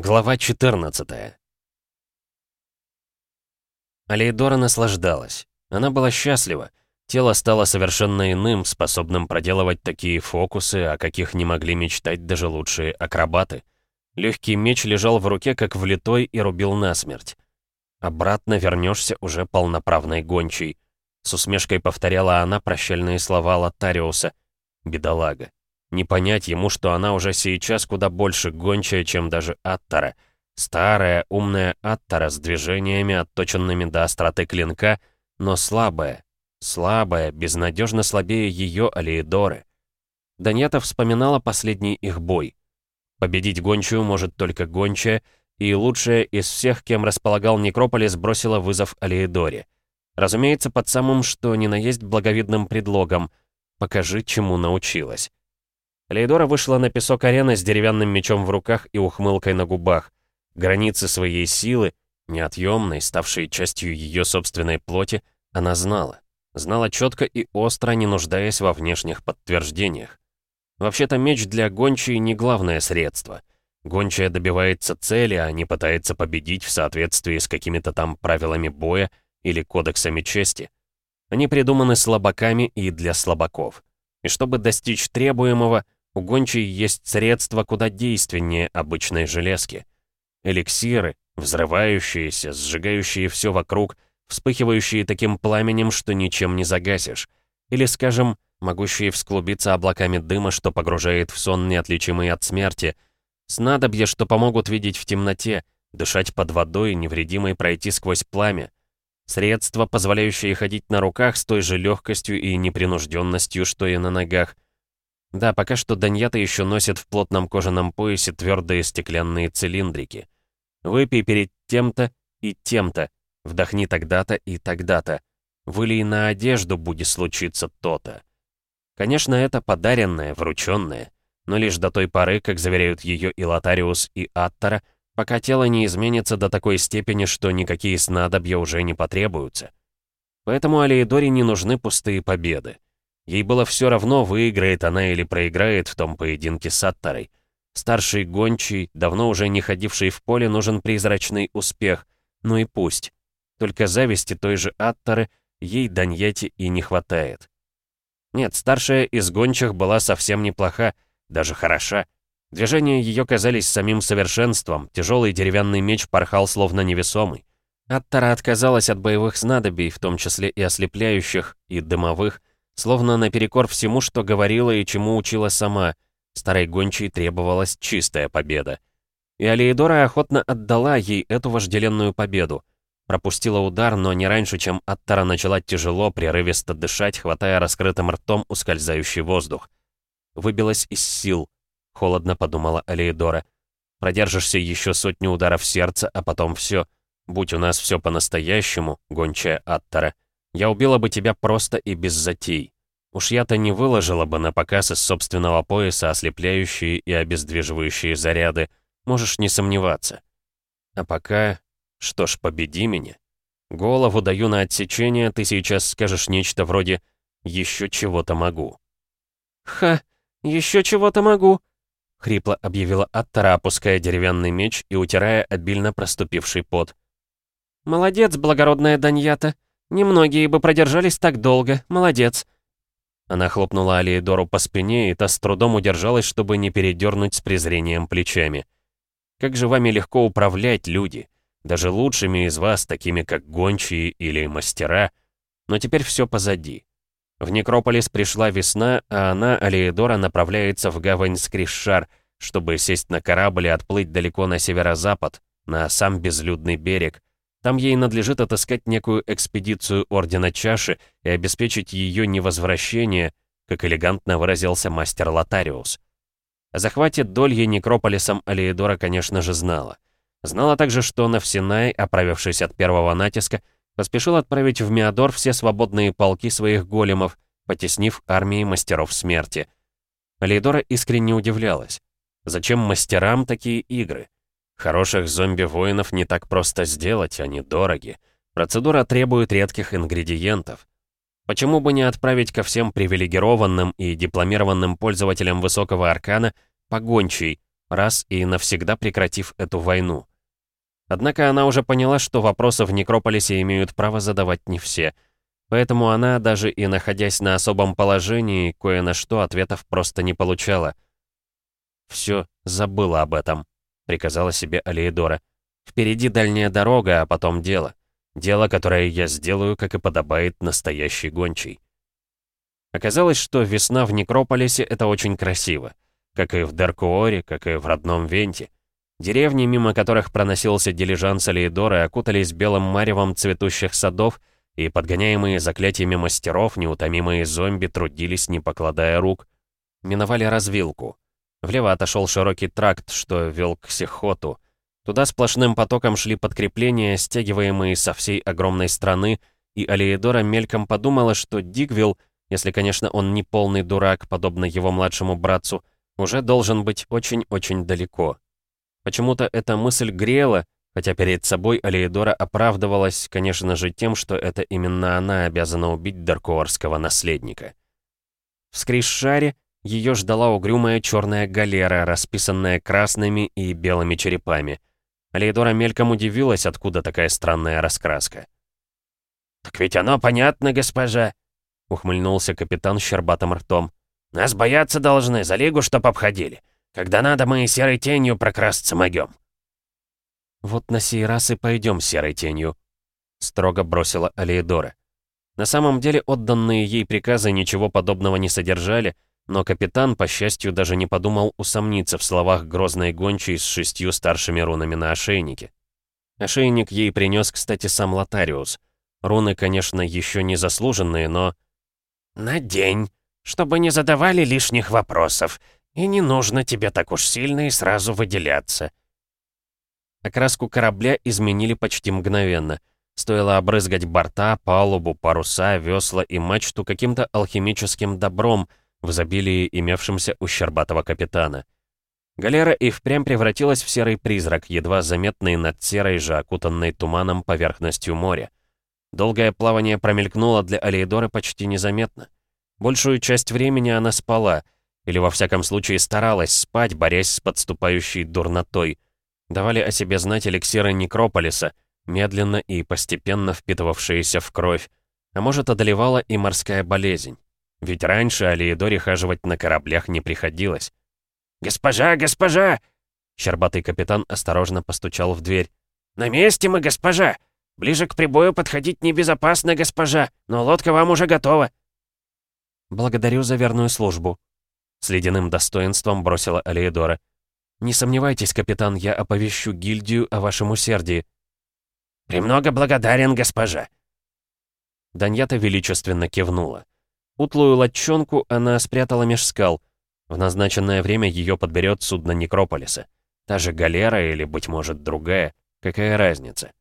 Глава 14 Алейдора наслаждалась. Она была счастлива. Тело стало совершенно иным, способным проделывать такие фокусы, о каких не могли мечтать даже лучшие акробаты. Легкий меч лежал в руке, как влитой, и рубил насмерть. «Обратно вернешься уже полноправной гончей», — с усмешкой повторяла она прощальные слова Лотариуса. «Бедолага». Не понять ему, что она уже сейчас куда больше гончая, чем даже Аттара. Старая, умная Аттара с движениями, отточенными до остроты клинка, но слабая. Слабая, безнадежно слабее ее Алиедоры. Даньята вспоминала последний их бой. Победить гончую может только гончая, и лучшая из всех, кем располагал Некрополис, бросила вызов Алиедоре. Разумеется, под самым что ни на есть благовидным предлогом «покажи, чему научилась». Лейдора вышла на песок арены с деревянным мечом в руках и ухмылкой на губах. Границы своей силы, неотъемной, ставшей частью ее собственной плоти, она знала. Знала четко и остро, не нуждаясь во внешних подтверждениях. Вообще-то меч для гончей не главное средство. Гончая добивается цели, а не пытается победить в соответствии с какими-то там правилами боя или кодексами чести. Они придуманы слабаками и для слабаков. И чтобы достичь требуемого — у гончей есть средства куда действеннее обычной железки. Эликсиры, взрывающиеся, сжигающие все вокруг, вспыхивающие таким пламенем, что ничем не загасишь. Или, скажем, могущие всклубиться облаками дыма, что погружает в сон неотличимый от смерти. Снадобья, что помогут видеть в темноте, дышать под водой, невредимой пройти сквозь пламя. Средства, позволяющие ходить на руках с той же легкостью и непринужденностью, что и на ногах — да, пока что Даньята еще носит в плотном кожаном поясе твердые стеклянные цилиндрики. Выпей перед тем-то и тем-то, вдохни тогда-то и тогда-то. Вылей на одежду, будет случиться то-то. Конечно, это подаренное, врученное, но лишь до той поры, как заверяют ее и Лотариус, и Аттара, пока тело не изменится до такой степени, что никакие снадобья уже не потребуются. Поэтому Алиедоре не нужны пустые победы. Ей было все равно, выиграет она или проиграет в том поединке с Аттарой. Старший гончий, давно уже не ходивший в поле, нужен призрачный успех. Ну и пусть. Только зависти той же Аттары ей Даньяти и не хватает. Нет, старшая из гончих была совсем неплоха, даже хороша. Движения ее казались самим совершенством, тяжелый деревянный меч порхал словно невесомый. Аттара отказалась от боевых снадобий, в том числе и ослепляющих, и дымовых, Словно наперекор всему, что говорила и чему учила сама, старой гончей требовалась чистая победа. И Алиедора охотно отдала ей эту вожделенную победу. Пропустила удар, но не раньше, чем Аттара начала тяжело, прерывисто дышать, хватая раскрытым ртом ускользающий воздух. Выбилась из сил, холодно подумала Алиедора. Продержишься еще сотню ударов сердца, а потом все. Будь у нас все по-настоящему, гончая Аттара. Я убила бы тебя просто и без затей. Уж я-то не выложила бы на показ из собственного пояса ослепляющие и обездвиживающие заряды, можешь не сомневаться. А пока... Что ж, победи меня. Голову даю на отсечение, ты сейчас скажешь нечто вроде «еще чего-то могу». «Ха, еще чего-то могу», — хрипло объявила Аттара, опуская деревянный меч и утирая обильно проступивший пот. «Молодец, благородная Даньята. «Немногие бы продержались так долго. Молодец». Она хлопнула Алиедору по спине, и та с трудом удержалась, чтобы не передернуть с презрением плечами. «Как же вами легко управлять, люди? Даже лучшими из вас, такими как гончие или мастера. Но теперь все позади. В Некрополис пришла весна, а она, Алиедора, направляется в гавань Скришшар, чтобы сесть на корабль и отплыть далеко на северо-запад, на сам безлюдный берег, там ей надлежит отыскать некую экспедицию Ордена Чаши и обеспечить ее невозвращение, как элегантно выразился мастер Лотариус. О захвате Дольи некрополисом Алиедора, конечно же, знала. Знала также, что Навсинай, оправившись от первого натиска, поспешил отправить в Миадор все свободные полки своих големов, потеснив армии мастеров смерти. Алиедора искренне удивлялась. Зачем мастерам такие игры? Хороших зомби-воинов не так просто сделать, они дороги. Процедура требует редких ингредиентов. Почему бы не отправить ко всем привилегированным и дипломированным пользователям высокого аркана погончий, раз и навсегда прекратив эту войну. Однако она уже поняла, что вопросы в Некрополисе имеют право задавать не все. Поэтому она, даже и находясь на особом положении, кое на что ответов просто не получала. «Все, забыла об этом», — приказала себе Алиедора. «Впереди дальняя дорога, а потом дело. Дело, которое я сделаю, как и подобает настоящий гончий». Оказалось, что весна в Некрополисе — это очень красиво. Как и в Деркуоре, как и в родном Венте. Деревни, мимо которых проносился дилижанс Алиедоры, окутались белым маревом цветущих садов, и, подгоняемые заклятиями мастеров, неутомимые зомби трудились, не покладая рук. Миновали развилку. Влево отошел широкий тракт, что вел к Сихоту. Туда сплошным потоком шли подкрепления, стягиваемые со всей огромной страны, и Алиедора мельком подумала, что Дигвилл, если, конечно, он не полный дурак, подобно его младшему братцу, уже должен быть очень-очень далеко. Почему-то эта мысль грела, хотя перед собой Алиедора оправдывалась, конечно же, тем, что это именно она обязана убить Даркуорского наследника. В Скришшаре ее ждала угрюмая черная галера, расписанная красными и белыми черепами. Алиедора мельком удивилась, откуда такая странная раскраска. «Так ведь оно понятно, госпожа», — ухмыльнулся капитан с щербатым ртом. «Нас бояться должны, за лигу чтоб обходили. Когда надо, мы и серой тенью прокрасться могем». «Вот на сей раз и пойдем серой тенью», — строго бросила Алиедора. На самом деле отданные ей приказы ничего подобного не содержали, но капитан, по счастью, даже не подумал усомниться в словах грозной гончей с шестью старшими рунами на ошейнике. Ошейник ей принес, кстати, сам Лотариус. Руны, конечно, еще не заслуженные, но... «Надень, чтобы не задавали лишних вопросов. И не нужно тебе так уж сильно и сразу выделяться. Окраску корабля изменили почти мгновенно. Стоило обрызгать борта, палубу, паруса, весла и мачту каким-то алхимическим добром, в изобилии имевшимся у щербатого капитана. Галера и впрямь превратилась в серый призрак, едва заметный над серой же, окутанной туманом поверхностью моря. Долгое плавание промелькнуло для Алейдоры почти незаметно. Большую часть времени она спала — или во всяком случае старалась спать, борясь с подступающей дурнотой. Давали о себе знать эликсиры Некрополиса, медленно и постепенно впитывавшиеся в кровь. А может, одолевала и морская болезнь. Ведь раньше Алиедоре хаживать на кораблях не приходилось. «Госпожа, госпожа!» Щербатый капитан осторожно постучал в дверь. «На месте мы, госпожа! Ближе к прибою подходить небезопасно, госпожа, но лодка вам уже готова!» «Благодарю за верную службу», с ледяным достоинством бросила Алеидора. «Не сомневайтесь, капитан, я оповещу гильдию о вашем усердии». «Премного благодарен, госпожа». Даньята величественно кивнула. Утлую латчонку она спрятала меж скал. В назначенное время ее подберет судно Некрополиса. Та же галера или, быть может, другая. Какая разница?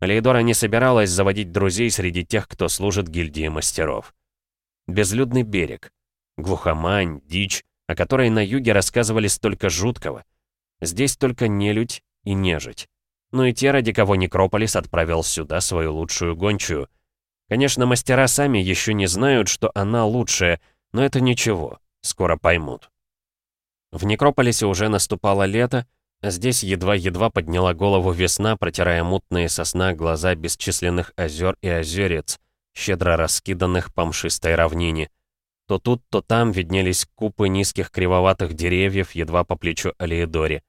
Лейдора не собиралась заводить друзей среди тех, кто служит гильдии мастеров. Безлюдный берег. Глухомань, дичь, о которой на юге рассказывали столько жуткого. Здесь только нелюдь и нежить. Ну и те, ради кого Некрополис отправил сюда свою лучшую гончую. Конечно, мастера сами еще не знают, что она лучшая, но это ничего, скоро поймут. В Некрополисе уже наступало лето, а здесь едва-едва подняла голову весна, протирая мутные сосна глаза бесчисленных озер и озерец, щедро раскиданных по мшистой равнине. То тут, то там виднелись купы низких кривоватых деревьев, едва по плечу Алиедоре.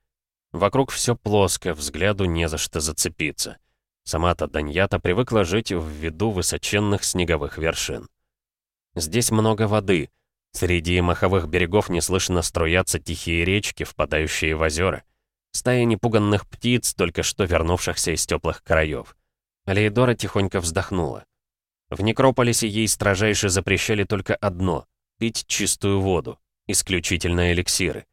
Вокруг все плоско, взгляду не за что зацепиться. Сама-то Даньята привыкла жить в виду высоченных снеговых вершин. Здесь много воды. Среди маховых берегов неслышно струятся тихие речки, впадающие в озера. Стая непуганных птиц, только что вернувшихся из теплых краев. Алиедора тихонько вздохнула. В Некрополисе ей строжайше запрещали только одно — пить чистую воду, исключительно эликсиры.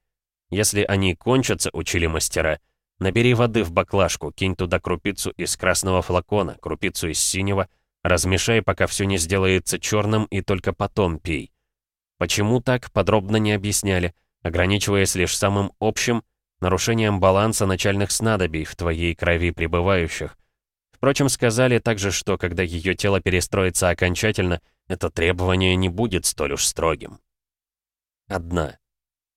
Если они кончатся, учили мастера, набери воды в баклажку, кинь туда крупицу из красного флакона, крупицу из синего, размешай, пока все не сделается черным, и только потом пей. Почему так, подробно не объясняли, ограничиваясь лишь самым общим нарушением баланса начальных снадобий в твоей крови пребывающих, Впрочем, сказали также, что когда ее тело перестроится окончательно, это требование не будет столь уж строгим. Одна.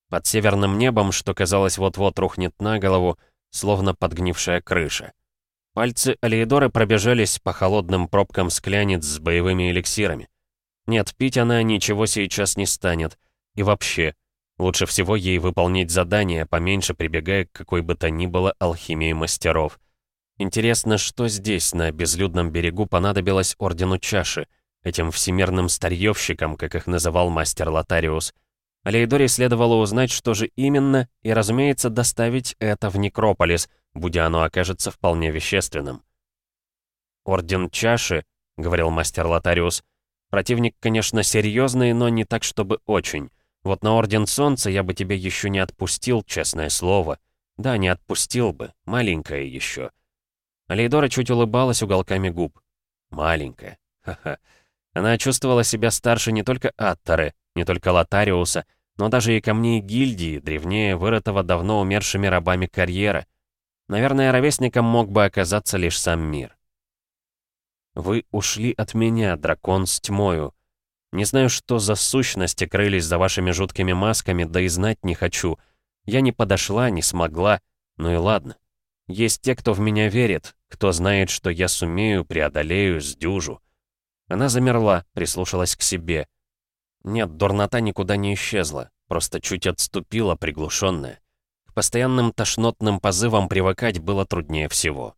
под северным небом, что казалось вот-вот рухнет на голову, словно подгнившая крыша. Пальцы Алиедоры пробежались по холодным пробкам склянец с боевыми эликсирами. Нет, пить она ничего сейчас не станет. И вообще, лучше всего ей выполнить задание, поменьше прибегая к какой бы то ни было алхимии мастеров. Интересно, что здесь, на безлюдном берегу, понадобилось Ордену Чаши, этим всемирным старьевщикам, как их называл мастер Лотариус. Алейдоре следовало узнать, что же именно, и, разумеется, доставить это в Некрополис, будь оно окажется вполне вещественным. «Орден Чаши», — говорил мастер Лотариус, — «противник, конечно, серьезный, но не так, чтобы очень. Вот на Орден Солнца я бы тебя еще не отпустил, честное слово. Да, не отпустил бы, маленькая еще». Алейдора чуть улыбалась уголками губ. Маленькая. Ха-ха. Она чувствовала себя старше не только Атторы, не только Лотариуса, но даже и камней гильдии, древнее вырытого давно умершими рабами карьера. Наверное, ровесником мог бы оказаться лишь сам мир. «Вы ушли от меня, дракон с тьмою. Не знаю, что за сущности крылись за вашими жуткими масками, да и знать не хочу. Я не подошла, не смогла, ну и ладно. Есть те, кто в меня верит, кто знает, что я сумею, преодолею, сдюжу. Она замерла, прислушалась к себе. Нет, дурнота никуда не исчезла, просто чуть отступила, приглушенная. К постоянным тошнотным позывам привыкать было труднее всего.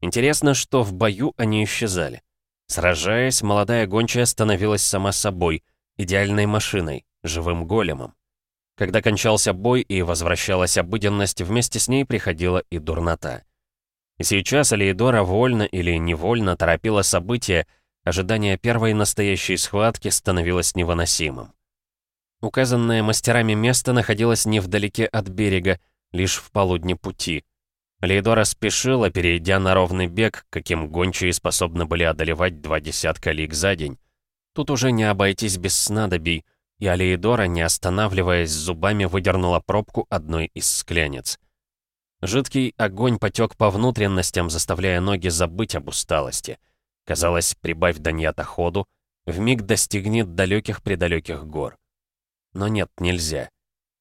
Интересно, что в бою они исчезали. Сражаясь, молодая гончая становилась сама собой, идеальной машиной, живым големом. Когда кончался бой и возвращалась обыденность, вместе с ней приходила и дурнота. И сейчас Алиедора вольно или невольно торопила события, ожидание первой настоящей схватки становилось невыносимым. Указанное мастерами место находилось невдалеке от берега, лишь в полудне пути. Лейдора спешила, перейдя на ровный бег, каким гончие способны были одолевать два десятка лиг за день. Тут уже не обойтись без снадобий — и Алеидора, не останавливаясь, зубами выдернула пробку одной из склянец. Жидкий огонь потек по внутренностям, заставляя ноги забыть об усталости. Казалось, прибавь Даньята ходу, вмиг достигнет далеких-предалеких гор. Но нет, нельзя.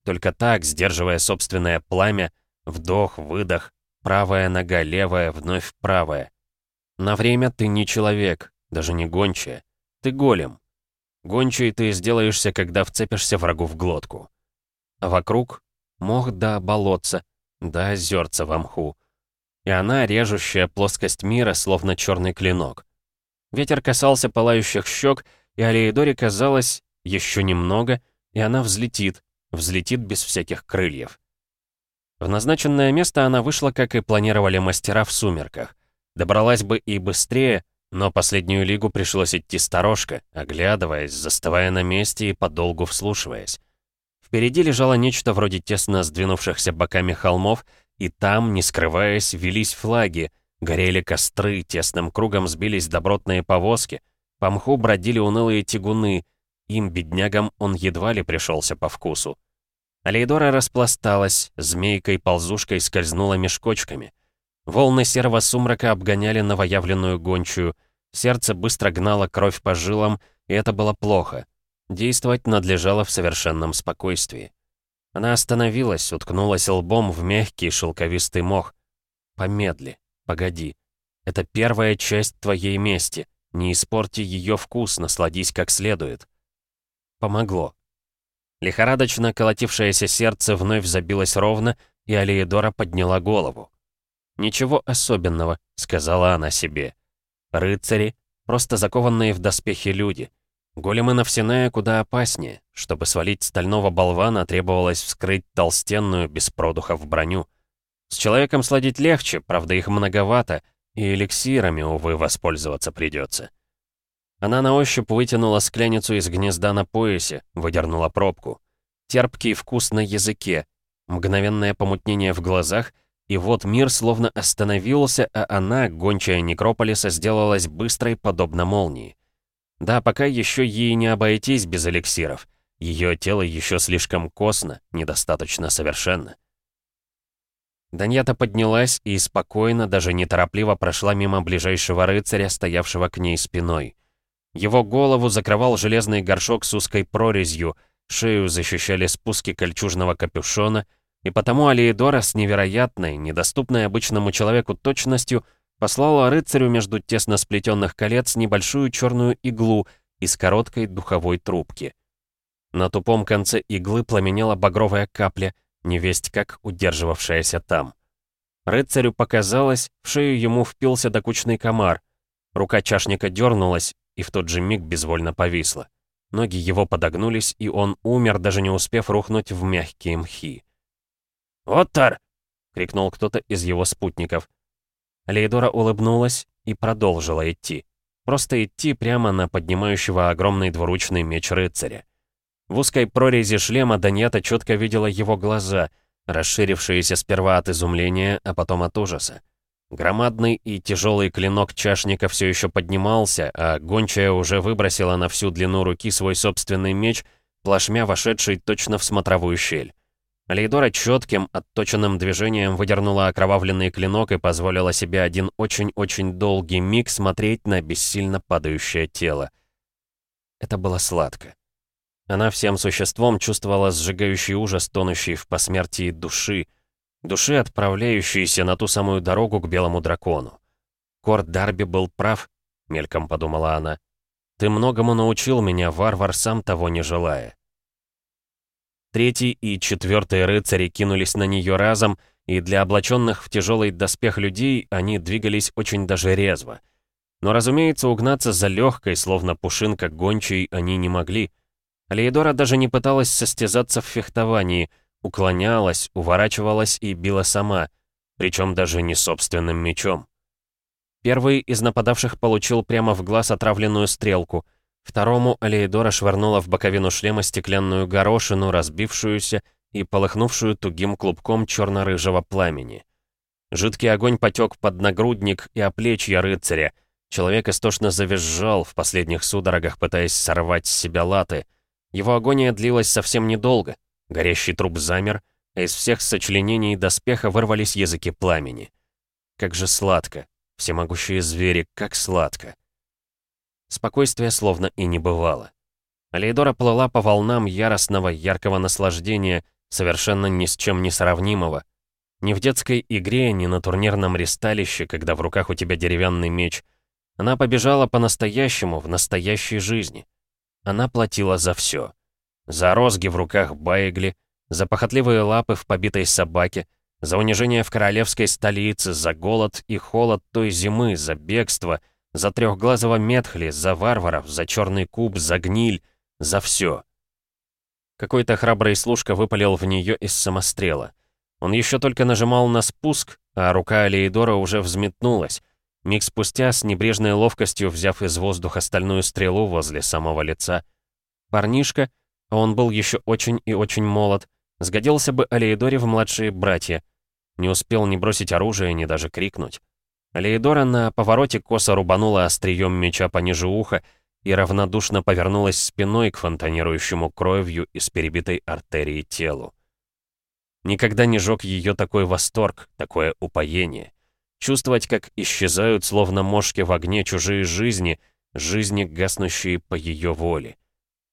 Только так, сдерживая собственное пламя, вдох, выдох, правая нога, левая, вновь правая. На время ты не человек, даже не гончая. Ты голем, Гончей ты сделаешься, когда вцепишься врагу в глотку. А вокруг мох да болотца, да озерца в мху. И она, режущая плоскость мира, словно черный клинок. Ветер касался пылающих щек, и Алеидоре казалось, еще немного, и она взлетит, взлетит без всяких крыльев. В назначенное место она вышла, как и планировали мастера в сумерках. Добралась бы и быстрее, но последнюю лигу пришлось идти сторожка, оглядываясь, застывая на месте и подолгу вслушиваясь. Впереди лежало нечто вроде тесно сдвинувшихся боками холмов, и там, не скрываясь, велись флаги, горели костры, тесным кругом сбились добротные повозки, по мху бродили унылые тягуны, им, беднягам, он едва ли пришелся по вкусу. Алейдора распласталась, змейкой-ползушкой скользнула мешкочками. Волны серого сумрака обгоняли новоявленную гончую. Сердце быстро гнало кровь по жилам, и это было плохо. Действовать надлежало в совершенном спокойствии. Она остановилась, уткнулась лбом в мягкий шелковистый мох. «Помедли, погоди. Это первая часть твоей мести. Не испорти ее вкус, насладись как следует». Помогло. Лихорадочно колотившееся сердце вновь забилось ровно, и Алиедора подняла голову. «Ничего особенного», — сказала она себе. «Рыцари — просто закованные в доспехи люди. Големы Навсиная куда опаснее. Чтобы свалить стального болвана, требовалось вскрыть толстенную, без продухов броню. С человеком сладить легче, правда их многовато, и эликсирами, увы, воспользоваться придется. Она на ощупь вытянула скляницу из гнезда на поясе, выдернула пробку. Терпкий вкус на языке, мгновенное помутнение в глазах — и вот мир словно остановился, а она, гончая Некрополиса, сделалась быстрой, подобно молнии. Да, пока еще ей не обойтись без эликсиров. Ее тело еще слишком косно, недостаточно совершенно. Даньята поднялась и спокойно, даже неторопливо прошла мимо ближайшего рыцаря, стоявшего к ней спиной. Его голову закрывал железный горшок с узкой прорезью, шею защищали спуски кольчужного капюшона, и потому Алиедора с невероятной, недоступной обычному человеку точностью послала рыцарю между тесно сплетенных колец небольшую черную иглу из короткой духовой трубки. На тупом конце иглы пламенела багровая капля, невесть как удерживавшаяся там. Рыцарю показалось, в шею ему впился докучный комар. Рука чашника дернулась, и в тот же миг безвольно повисла. Ноги его подогнулись, и он умер, даже не успев рухнуть в мягкие мхи. «Оттар!» — крикнул кто-то из его спутников. Лейдора улыбнулась и продолжила идти. Просто идти прямо на поднимающего огромный двуручный меч рыцаря. В узкой прорези шлема Даньята четко видела его глаза, расширившиеся сперва от изумления, а потом от ужаса. Громадный и тяжелый клинок чашника все еще поднимался, а гончая уже выбросила на всю длину руки свой собственный меч, плашмя вошедший точно в смотровую щель. Лейдора четким, отточенным движением выдернула окровавленный клинок и позволила себе один очень-очень долгий миг смотреть на бессильно падающее тело. Это было сладко. Она всем существом чувствовала сжигающий ужас, тонущий в посмертии души, души, отправляющейся на ту самую дорогу к белому дракону. Корт Дарби был прав, мельком подумала она. Ты многому научил меня, варвар, сам того не желая. Третий и четвертый рыцари кинулись на нее разом, и для облаченных в тяжелый доспех людей они двигались очень даже резво. Но, разумеется, угнаться за легкой, словно пушинка гончей, они не могли — Алеидора даже не пыталась состязаться в фехтовании, уклонялась, уворачивалась и била сама, причем даже не собственным мечом. Первый из нападавших получил прямо в глаз отравленную стрелку, второму Алеидора швырнула в боковину шлема стеклянную горошину, разбившуюся и полыхнувшую тугим клубком черно-рыжего пламени. Жидкий огонь потек под нагрудник и оплечья рыцаря. Человек истошно завизжал в последних судорогах, пытаясь сорвать с себя латы — его агония длилась совсем недолго. Горящий труп замер, а из всех сочленений доспеха вырвались языки пламени. Как же сладко. Всемогущие звери, как сладко. Спокойствия словно и не бывало. Алейдора плыла по волнам яростного, яркого наслаждения, совершенно ни с чем не сравнимого. Ни в детской игре, ни на турнирном ристалище, когда в руках у тебя деревянный меч. Она побежала по-настоящему, в настоящей жизни. Она платила за все. За розги в руках Байгли, за похотливые лапы в побитой собаке, за унижение в королевской столице, за голод и холод той зимы, за бегство, за трехглазого Метхли, за варваров, за черный куб, за гниль, за все. Какой-то храбрый служка выпалил в нее из самострела. Он еще только нажимал на спуск, а рука Алеидора уже взметнулась, Миг спустя, с небрежной ловкостью взяв из воздуха стальную стрелу возле самого лица, парнишка, а он был еще очень и очень молод, сгодился бы Алеидоре в младшие братья. Не успел ни бросить оружие, ни даже крикнуть. Алеидора на повороте косо рубанула острием меча пониже уха и равнодушно повернулась спиной к фонтанирующему кровью из перебитой артерии телу. Никогда не жег ее такой восторг, такое упоение. Чувствовать, как исчезают, словно мошки в огне, чужие жизни, жизни, гаснущие по ее воле.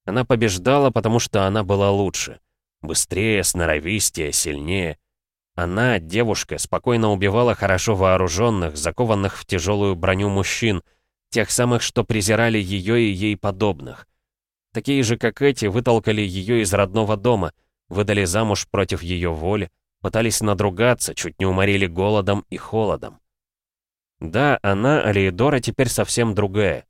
Она побеждала, потому что она была лучше. Быстрее, сноровистее, сильнее. Она, девушка, спокойно убивала хорошо вооруженных, закованных в тяжелую броню мужчин, тех самых, что презирали ее и ей подобных. Такие же, как эти, вытолкали ее из родного дома, выдали замуж против ее воли, Пытались надругаться, чуть не уморили голодом и холодом. Да, она, Алиедора, теперь совсем другая.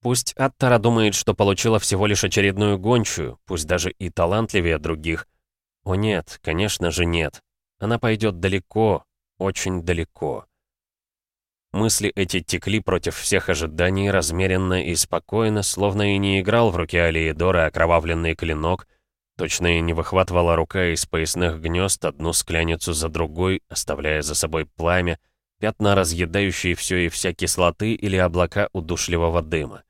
Пусть Аттара думает, что получила всего лишь очередную гончую, пусть даже и талантливее других. О нет, конечно же нет. Она пойдет далеко, очень далеко. Мысли эти текли против всех ожиданий размеренно и спокойно, словно и не играл в руке Алиедора окровавленный клинок — Точно и не выхватывала рука из поясных гнезд одну скляницу за другой, оставляя за собой пламя, пятна, разъедающие все и вся кислоты или облака удушливого дыма.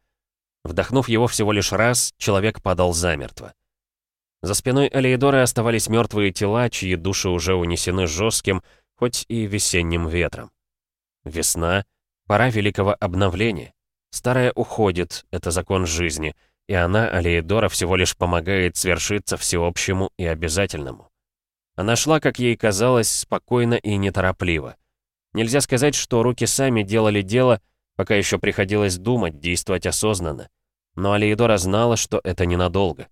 Вдохнув его всего лишь раз, человек падал замертво. За спиной Алиедоры оставались мертвые тела, чьи души уже унесены жестким, хоть и весенним ветром. Весна — пора великого обновления. Старое уходит, это закон жизни — и она, Алеидора, всего лишь помогает свершиться всеобщему и обязательному. Она шла, как ей казалось, спокойно и неторопливо. Нельзя сказать, что руки сами делали дело, пока еще приходилось думать, действовать осознанно. Но Алеидора знала, что это ненадолго.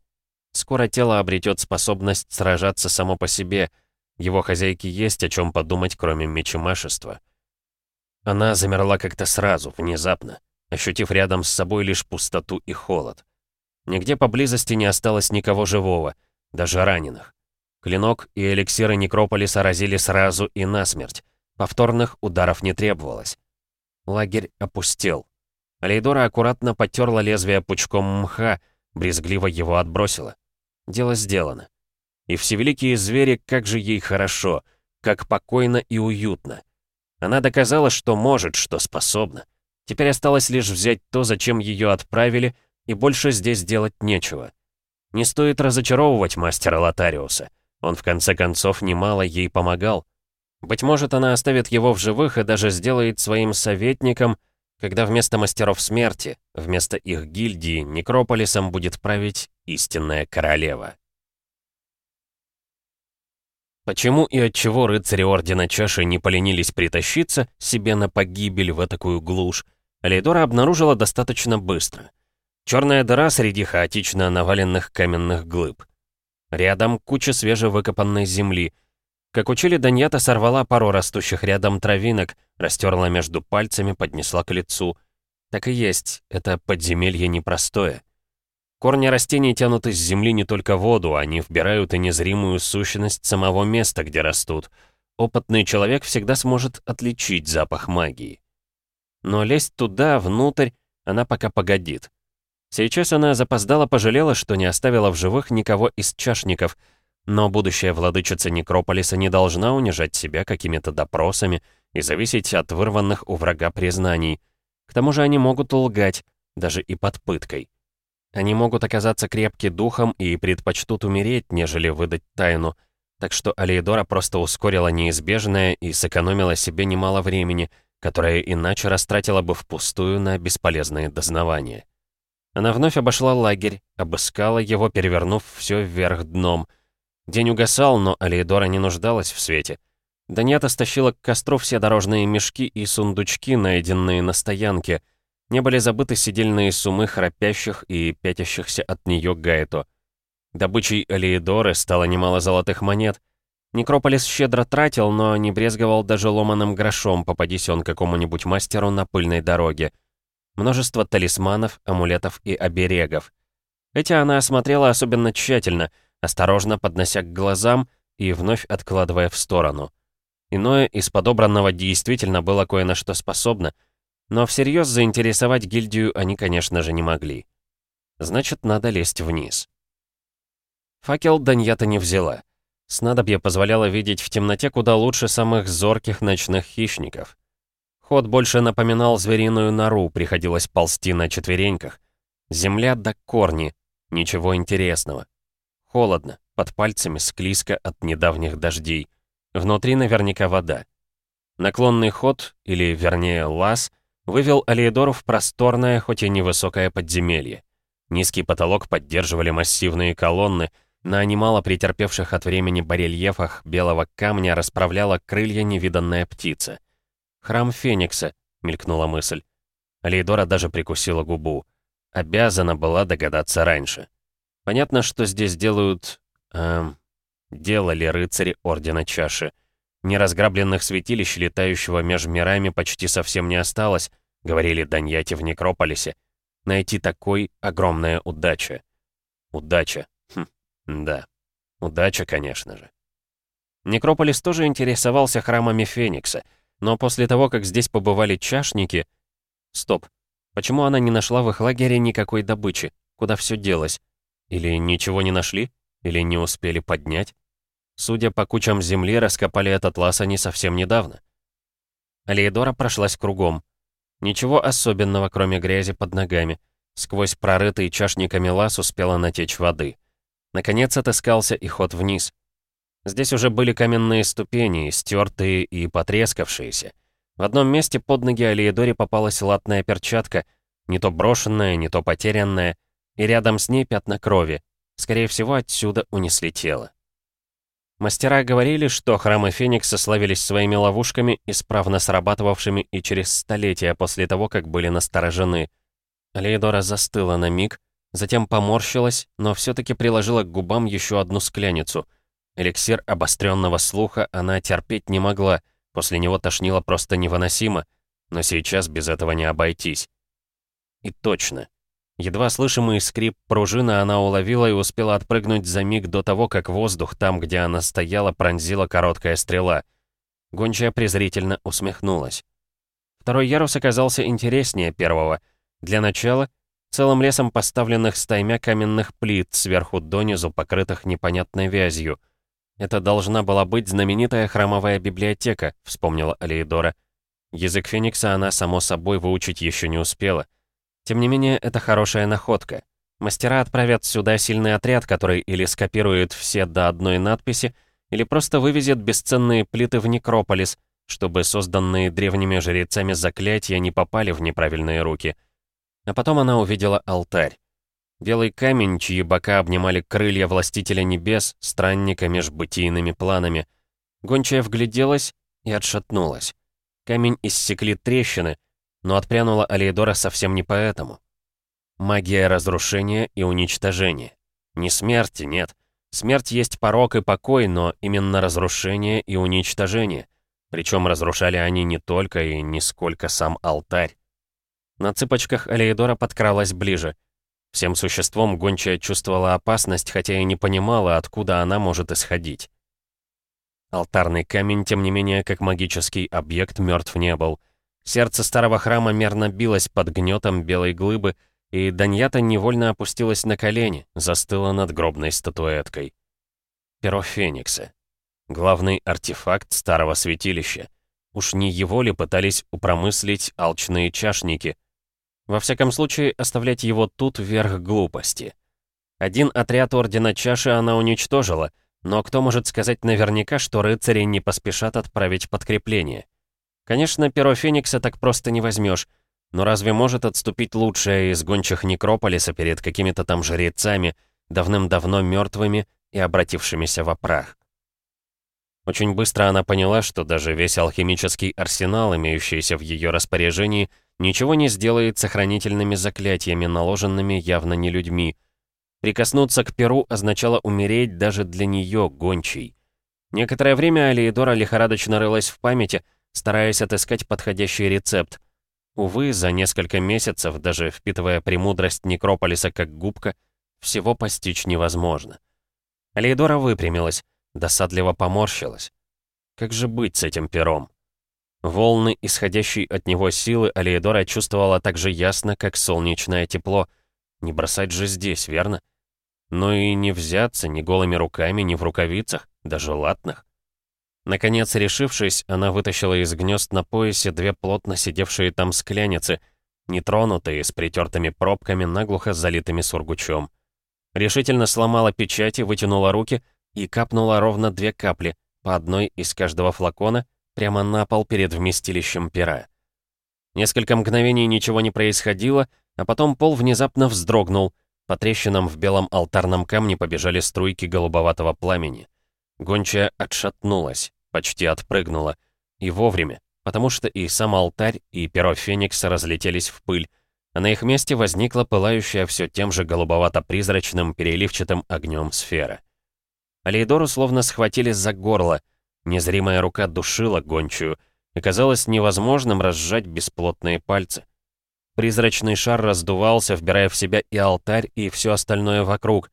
Скоро тело обретет способность сражаться само по себе. Его хозяйке есть о чем подумать, кроме мечемашества. Она замерла как-то сразу, внезапно, ощутив рядом с собой лишь пустоту и холод. Нигде поблизости не осталось никого живого, даже раненых. Клинок и эликсиры Некрополиса разили сразу и насмерть. Повторных ударов не требовалось. Лагерь опустел. Алейдора аккуратно потерла лезвие пучком мха, брезгливо его отбросила. Дело сделано. И всевеликие звери, как же ей хорошо, как покойно и уютно. Она доказала, что может, что способна. Теперь осталось лишь взять то, зачем ее отправили, и больше здесь делать нечего. Не стоит разочаровывать мастера Лотариуса. Он в конце концов немало ей помогал. Быть может, она оставит его в живых и даже сделает своим советником, когда вместо мастеров смерти, вместо их гильдии, некрополисом будет править истинная королева. Почему и от чего рыцари Ордена Чаши не поленились притащиться себе на погибель в такую глушь, Лейдора обнаружила достаточно быстро. Черная дыра среди хаотично наваленных каменных глыб. Рядом куча свежевыкопанной земли — как учили, Даньята сорвала пару растущих рядом травинок, растерла между пальцами, поднесла к лицу. Так и есть, это подземелье непростое. Корни растений тянут из земли не только воду, они вбирают и незримую сущность самого места, где растут. Опытный человек всегда сможет отличить запах магии. Но лезть туда, внутрь, она пока погодит. Сейчас она запоздала пожалела, что не оставила в живых никого из чашников — но будущая владычица Некрополиса не должна унижать себя какими-то допросами и зависеть от вырванных у врага признаний. К тому же они могут лгать, даже и под пыткой. Они могут оказаться крепки духом и предпочтут умереть, нежели выдать тайну. Так что Алейдора просто ускорила неизбежное и сэкономила себе немало времени, которое иначе растратила бы впустую на бесполезные дознавания. Она вновь обошла лагерь, обыскала его, перевернув все вверх дном — День угасал, но Алиедора не нуждалась в свете. Даньята стащила к костру все дорожные мешки и сундучки, найденные на стоянке. Не были забыты сидельные сумы храпящих и пятящихся от нее Гайто. Добычей Алиедоры стало немало золотых монет. Некрополис щедро тратил, но не брезговал даже ломаным грошом, попадись он какому-нибудь мастеру на пыльной дороге. Множество талисманов, амулетов и оберегов. Эти она осмотрела особенно тщательно — осторожно поднося к глазам и вновь откладывая в сторону. Иное из подобранного действительно было кое на что способно, но всерьез заинтересовать гильдию они, конечно же, не могли. Значит, надо лезть вниз. Факел Даньята не взяла. Снадобье позволяло видеть в темноте куда лучше самых зорких ночных хищников. Ход больше напоминал звериную нору, приходилось ползти на четвереньках. Земля до корни, ничего интересного. Холодно, под пальцами склизко от недавних дождей. Внутри наверняка вода. Наклонный ход, или вернее лаз, вывел Алиедору в просторное, хоть и невысокое подземелье. Низкий потолок поддерживали массивные колонны, на немало претерпевших от времени барельефах белого камня расправляла крылья невиданная птица. «Храм Феникса», — мелькнула мысль. Алейдора даже прикусила губу. Обязана была догадаться раньше. Понятно, что здесь делают... Эм, делали рыцари Ордена Чаши. Неразграбленных святилищ, летающего меж мирами, почти совсем не осталось, говорили Даньяти в Некрополисе. Найти такой — огромная удача. Удача. Хм, да. Удача, конечно же. Некрополис тоже интересовался храмами Феникса, но после того, как здесь побывали чашники... Стоп. Почему она не нашла в их лагере никакой добычи? Куда все делось? Или ничего не нашли? Или не успели поднять? Судя по кучам земли, раскопали этот лаз они совсем недавно. Алиедора прошлась кругом. Ничего особенного, кроме грязи под ногами. Сквозь прорытый чашниками лаз успела натечь воды. Наконец отыскался и ход вниз. Здесь уже были каменные ступени, стертые и потрескавшиеся. В одном месте под ноги Алиедоре попалась латная перчатка, не то брошенная, не то потерянная, и рядом с ней пятна крови. Скорее всего, отсюда унесли тело. Мастера говорили, что храмы Феникса славились своими ловушками, исправно срабатывавшими и через столетия после того, как были насторожены. Алеидора застыла на миг, затем поморщилась, но все таки приложила к губам еще одну скляницу. Эликсир обостренного слуха она терпеть не могла, после него тошнило просто невыносимо, но сейчас без этого не обойтись. И точно. Едва слышимый скрип пружины она уловила и успела отпрыгнуть за миг до того, как воздух там, где она стояла, пронзила короткая стрела. Гончая презрительно усмехнулась. Второй ярус оказался интереснее первого. Для начала — целым лесом поставленных стаймя каменных плит сверху донизу, покрытых непонятной вязью. «Это должна была быть знаменитая храмовая библиотека», — вспомнила Алеидора. Язык Феникса она, само собой, выучить еще не успела — тем не менее, это хорошая находка. Мастера отправят сюда сильный отряд, который или скопирует все до одной надписи, или просто вывезет бесценные плиты в Некрополис, чтобы созданные древними жрецами заклятия не попали в неправильные руки. А потом она увидела алтарь. Белый камень, чьи бока обнимали крылья властителя небес, странника меж бытийными планами. Гончая вгляделась и отшатнулась. Камень иссекли трещины — но отпрянула Алейдора совсем не поэтому. Магия разрушения и уничтожения. Не смерти, нет. Смерть есть порог и покой, но именно разрушение и уничтожение. Причем разрушали они не только и не сколько сам алтарь. На цыпочках Алейдора подкралась ближе. Всем существом гончая чувствовала опасность, хотя и не понимала, откуда она может исходить. Алтарный камень, тем не менее, как магический объект, мертв не был. Сердце старого храма мерно билось под гнетом белой глыбы, и Даньята невольно опустилась на колени, застыла над гробной статуэткой. Перо Феникса. Главный артефакт старого святилища. Уж не его ли пытались упромыслить алчные чашники? Во всяком случае, оставлять его тут вверх глупости. Один отряд Ордена Чаши она уничтожила, но кто может сказать наверняка, что рыцари не поспешат отправить подкрепление? Конечно, перо Феникса так просто не возьмешь. Но разве может отступить лучшее из гончих Некрополиса перед какими-то там жрецами, давным-давно мертвыми и обратившимися в прах? Очень быстро она поняла, что даже весь алхимический арсенал, имеющийся в ее распоряжении, ничего не сделает сохранительными заклятиями, наложенными явно не людьми. Прикоснуться к перу означало умереть даже для нее, гончей. Некоторое время Алиедора лихорадочно рылась в памяти, стараясь отыскать подходящий рецепт. Увы, за несколько месяцев, даже впитывая премудрость Некрополиса как губка, всего постичь невозможно. Алейдора выпрямилась, досадливо поморщилась. Как же быть с этим пером? Волны, исходящей от него силы, Алейдора чувствовала так же ясно, как солнечное тепло. Не бросать же здесь, верно? Но и не взяться ни голыми руками, ни в рукавицах, даже латных. Наконец, решившись, она вытащила из гнезд на поясе две плотно сидевшие там скляницы, нетронутые, с притертыми пробками, наглухо залитыми сургучом. Решительно сломала печать и вытянула руки, и капнула ровно две капли, по одной из каждого флакона, прямо на пол перед вместилищем пера. Несколько мгновений ничего не происходило, а потом пол внезапно вздрогнул, по трещинам в белом алтарном камне побежали струйки голубоватого пламени. Гончая отшатнулась почти отпрыгнула. И вовремя, потому что и сам алтарь, и перо Феникса разлетелись в пыль, а на их месте возникла пылающая все тем же голубовато-призрачным переливчатым огнем сфера. Алейдору словно схватили за горло, незримая рука душила гончую, и казалось невозможным разжать бесплотные пальцы. Призрачный шар раздувался, вбирая в себя и алтарь, и все остальное вокруг,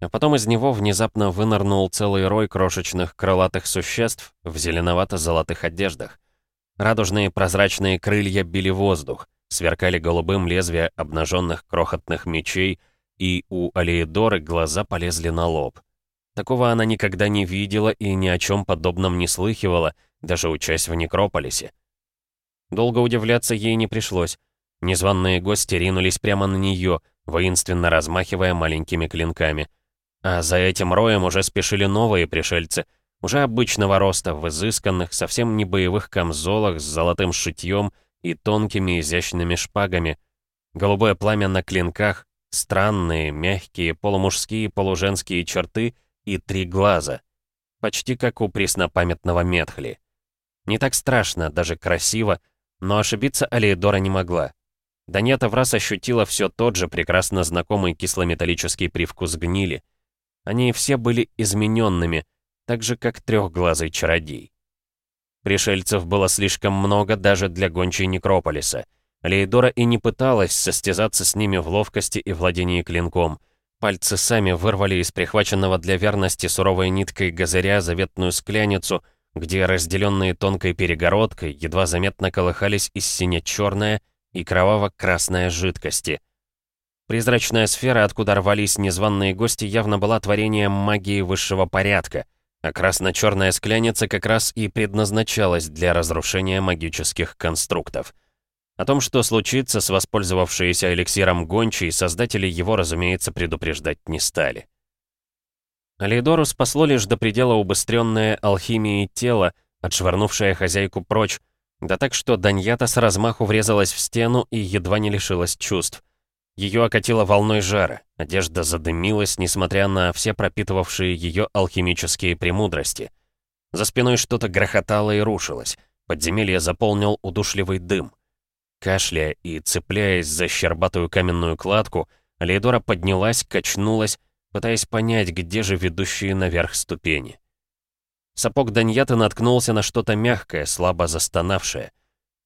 а потом из него внезапно вынырнул целый рой крошечных крылатых существ в зеленовато-золотых одеждах. Радужные прозрачные крылья били воздух, сверкали голубым лезвия обнаженных крохотных мечей, и у Алиедоры глаза полезли на лоб. Такого она никогда не видела и ни о чем подобном не слыхивала, даже учась в Некрополисе. Долго удивляться ей не пришлось. Незваные гости ринулись прямо на нее, воинственно размахивая маленькими клинками — а за этим роем уже спешили новые пришельцы, уже обычного роста, в изысканных, совсем не боевых камзолах с золотым шитьем и тонкими изящными шпагами. Голубое пламя на клинках, Странные, мягкие, полумужские, полуженские черты и три глаза. Почти как у преснопамятного Метхли. Не так страшно, даже красиво, но ошибиться Алиедора не могла. Данета в раз ощутила все тот же прекрасно знакомый кислометаллический привкус гнили. Они все были измененными, так же как трехглазый чародей. Пришельцев было слишком много даже для гончей Некрополиса. Лейдора и не пыталась состязаться с ними в ловкости и владении клинком. Пальцы сами вырвали из прихваченного для верности суровой ниткой газыря заветную скляницу, где разделенные тонкой перегородкой едва заметно колыхались из сине-черная и кроваво-красная жидкости. Призрачная сфера, откуда рвались незваные гости, явно была творением магии высшего порядка, а красно-черная скляница как раз и предназначалась для разрушения магических конструктов. О том, что случится с воспользовавшейся эликсиром гончей, создатели его, разумеется, предупреждать не стали. Алейдору спасло лишь до предела убыстренное алхимией тело, отшвырнувшее хозяйку прочь, да так что Даньята с размаху врезалась в стену и едва не лишилась чувств. Ее окатило волной жара, одежда задымилась, несмотря на все пропитывавшие ее алхимические премудрости. За спиной что-то грохотало и рушилось, подземелье заполнил удушливый дым. Кашляя и цепляясь за щербатую каменную кладку, Лейдора поднялась, качнулась, пытаясь понять, где же ведущие наверх ступени. Сапог Даньята наткнулся на что-то мягкое, слабо застонавшее.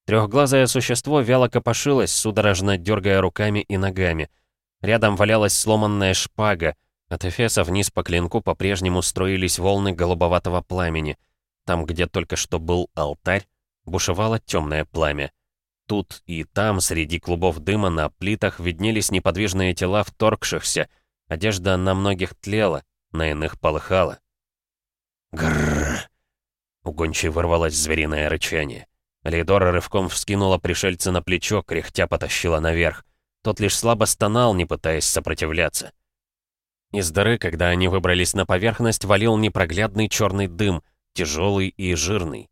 Трехглазое существо вяло копошилось, судорожно дергая руками и ногами. Рядом валялась сломанная шпага. От эфеса вниз по клинку по-прежнему струились волны голубоватого пламени. Там, где только что был алтарь, бушевало темное пламя. Тут и там, среди клубов дыма, на плитах виднелись неподвижные тела вторгшихся. Одежда на многих тлела, на иных полыхала. Грррр. У гончей вырвалось звериное рычание. Лейдора рывком вскинула пришельца на плечо, кряхтя потащила наверх. Тот лишь слабо стонал, не пытаясь сопротивляться. Из дыры, когда они выбрались на поверхность, валил непроглядный черный дым, тяжелый и жирный.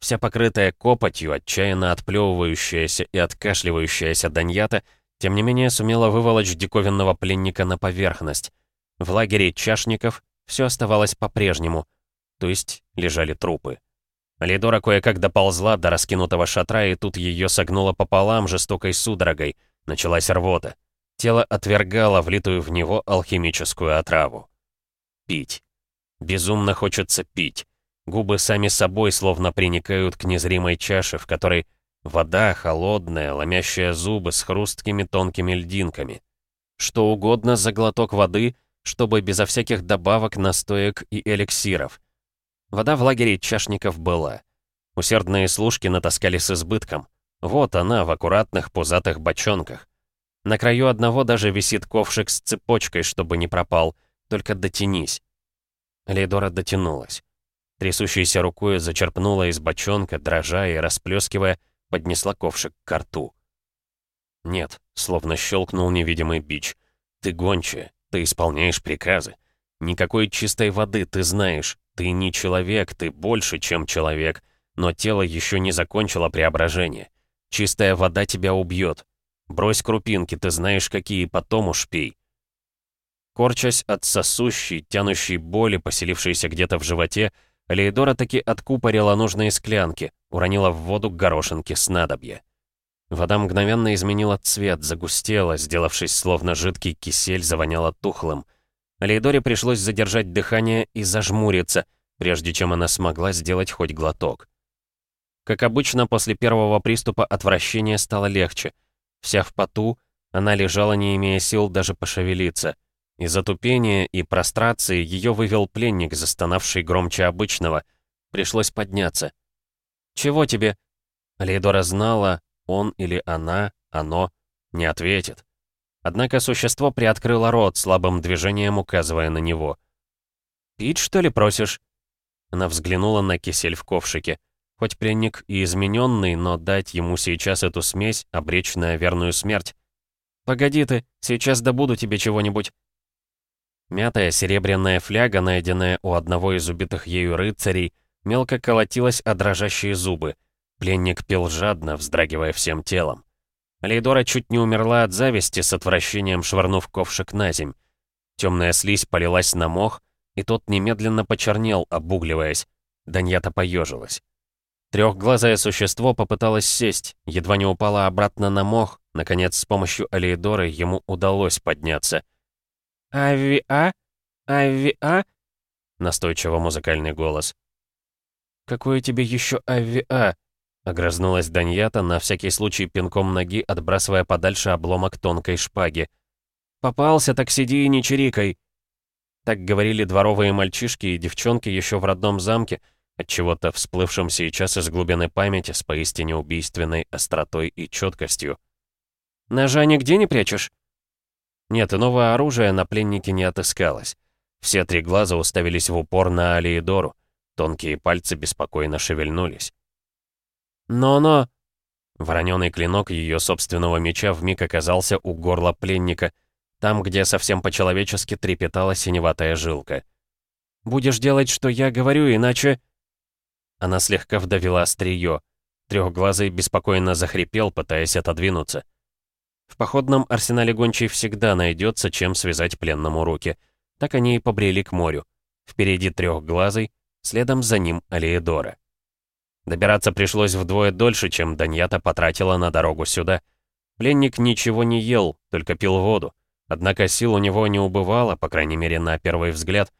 Вся покрытая копотью, отчаянно отплевывающаяся и откашливающаяся Даньята, тем не менее сумела выволочь диковинного пленника на поверхность. В лагере чашников все оставалось по-прежнему — то есть лежали трупы. Лидора кое-как доползла до раскинутого шатра, и тут ее согнуло пополам жестокой судорогой. Началась рвота. Тело отвергало влитую в него алхимическую отраву. Пить. Безумно хочется пить. Губы сами собой словно приникают к незримой чаше, в которой вода холодная, ломящая зубы с хрусткими тонкими льдинками. Что угодно за глоток воды, чтобы безо всяких добавок, настоек и эликсиров. Вода в лагере чашников была. Усердные служки натаскали с избытком. Вот она в аккуратных пузатых бочонках. На краю одного даже висит ковшик с цепочкой, чтобы не пропал. Только дотянись. Лейдора дотянулась. Трясущейся рукой зачерпнула из бочонка, дрожа и расплескивая, поднесла ковшик к рту. Нет, словно щелкнул невидимый бич. Ты гончая, ты исполняешь приказы. Никакой чистой воды, ты знаешь. Ты не человек, ты больше, чем человек. Но тело еще не закончило преображение. Чистая вода тебя убьет. Брось крупинки, ты знаешь какие, потом уж пей. Корчась от сосущей, тянущей боли, поселившейся где-то в животе, Лейдора таки откупорила нужные склянки, уронила в воду горошинки снадобья. Вода мгновенно изменила цвет, загустела, сделавшись словно жидкий кисель, завоняла тухлым — Лейдоре пришлось задержать дыхание и зажмуриться, прежде чем она смогла сделать хоть глоток. Как обычно, после первого приступа отвращения стало легче. Вся в поту, она лежала, не имея сил даже пошевелиться. Из затупения и прострации ее вывел пленник, застонавший громче обычного. Пришлось подняться. «Чего тебе?» Лейдора знала, он или она, оно, не ответит. Однако существо приоткрыло рот, слабым движением указывая на него. «Пить, что ли, просишь?» Она взглянула на кисель в ковшике. Хоть пленник и измененный, но дать ему сейчас эту смесь, обречь на верную смерть. «Погоди ты, сейчас добуду тебе чего-нибудь». Мятая серебряная фляга, найденная у одного из убитых ею рыцарей, мелко колотилась о дрожащие зубы. Пленник пил жадно, вздрагивая всем телом. Алейдора чуть не умерла от зависти, с отвращением швырнув ковшик на земь. Темная слизь полилась на мох, и тот немедленно почернел, обугливаясь. Даньята поежилась. Трехглазое существо попыталось сесть, едва не упало обратно на мох. Наконец, с помощью Алиедоры ему удалось подняться. «Ави-а? Ави-а?» Настойчиво музыкальный голос. «Какое тебе еще ави-а?» Огрызнулась Даньята, на всякий случай пинком ноги, отбрасывая подальше обломок тонкой шпаги. «Попался, так сиди и не чирикай!» Так говорили дворовые мальчишки и девчонки еще в родном замке, от чего то всплывшим сейчас из глубины памяти с поистине убийственной остротой и четкостью. «Ножа нигде не прячешь?» Нет, иного оружия на пленнике не отыскалось. Все три глаза уставились в упор на Алиедору. Тонкие пальцы беспокойно шевельнулись. «Но-но!» Вороненый клинок ее собственного меча вмиг оказался у горла пленника, там, где совсем по-человечески трепетала синеватая жилка. «Будешь делать, что я говорю, иначе...» Она слегка вдавила острие. Трехглазый беспокойно захрипел, пытаясь отодвинуться. В походном арсенале гончей всегда найдется, чем связать пленному руки. Так они и побрели к морю. Впереди трехглазый, следом за ним Алиедора. Добираться пришлось вдвое дольше, чем Даньята потратила на дорогу сюда. Пленник ничего не ел, только пил воду. Однако сил у него не убывало, по крайней мере, на первый взгляд.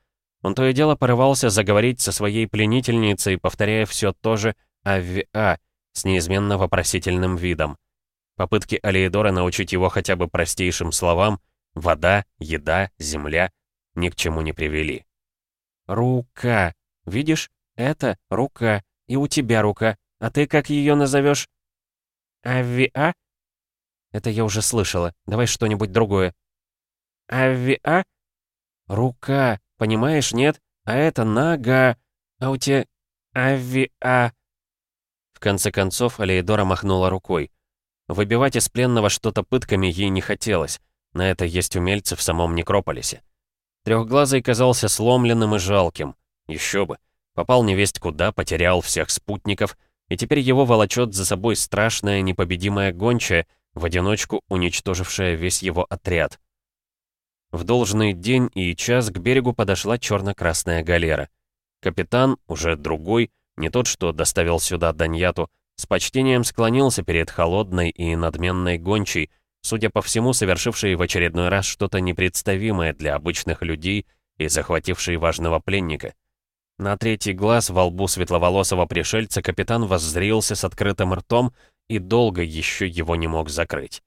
Он то и дело порывался заговорить со своей пленительницей, повторяя все то же «Авиа» с неизменно вопросительным видом. Попытки Алиедора научить его хотя бы простейшим словам «вода», «еда», «земля» ни к чему не привели. «Рука. Видишь? Это рука. И у тебя рука. А ты как ее назовешь? Авиа? Это я уже слышала. Давай что-нибудь другое. Авиа? Рука. Понимаешь, нет? А это нога. А у тебя... Авиа. В конце концов, Алейдора махнула рукой. Выбивать из пленного что-то пытками ей не хотелось. На это есть умельцы в самом Некрополисе. Трехглазый казался сломленным и жалким. Еще бы. Попал невесть куда, потерял всех спутников, и теперь его волочет за собой страшная непобедимая гончая, в одиночку уничтожившая весь его отряд. В должный день и час к берегу подошла черно-красная галера. Капитан, уже другой, не тот, что доставил сюда Даньяту, с почтением склонился перед холодной и надменной гончей, судя по всему, совершившей в очередной раз что-то непредставимое для обычных людей и захватившей важного пленника. На третий глаз во лбу светловолосого пришельца капитан воззрился с открытым ртом и долго еще его не мог закрыть.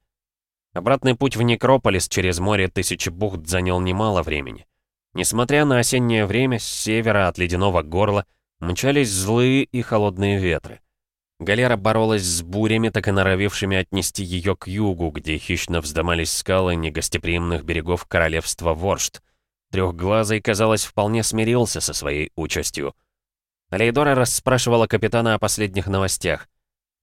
Обратный путь в Некрополис через море Тысячи Бухт занял немало времени. Несмотря на осеннее время, с севера от ледяного горла мчались злые и холодные ветры. Галера боролась с бурями, так и норовившими отнести ее к югу, где хищно вздымались скалы негостеприимных берегов королевства Воршт — Трехглазый, казалось, вполне смирился со своей участью. Алейдора расспрашивала капитана о последних новостях.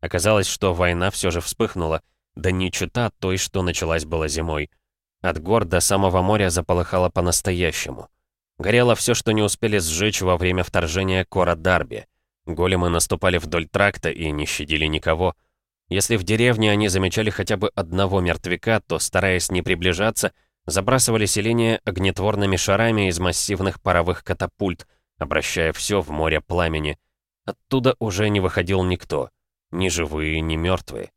Оказалось, что война все же вспыхнула, да не чита той, что началась была зимой. От гор до самого моря заполыхало по-настоящему. Горело все, что не успели сжечь во время вторжения Кора Дарби. Големы наступали вдоль тракта и не щадили никого. Если в деревне они замечали хотя бы одного мертвяка, то, стараясь не приближаться, забрасывали селение огнетворными шарами из массивных паровых катапульт, обращая все в море пламени. Оттуда уже не выходил никто, ни живые, ни мертвые.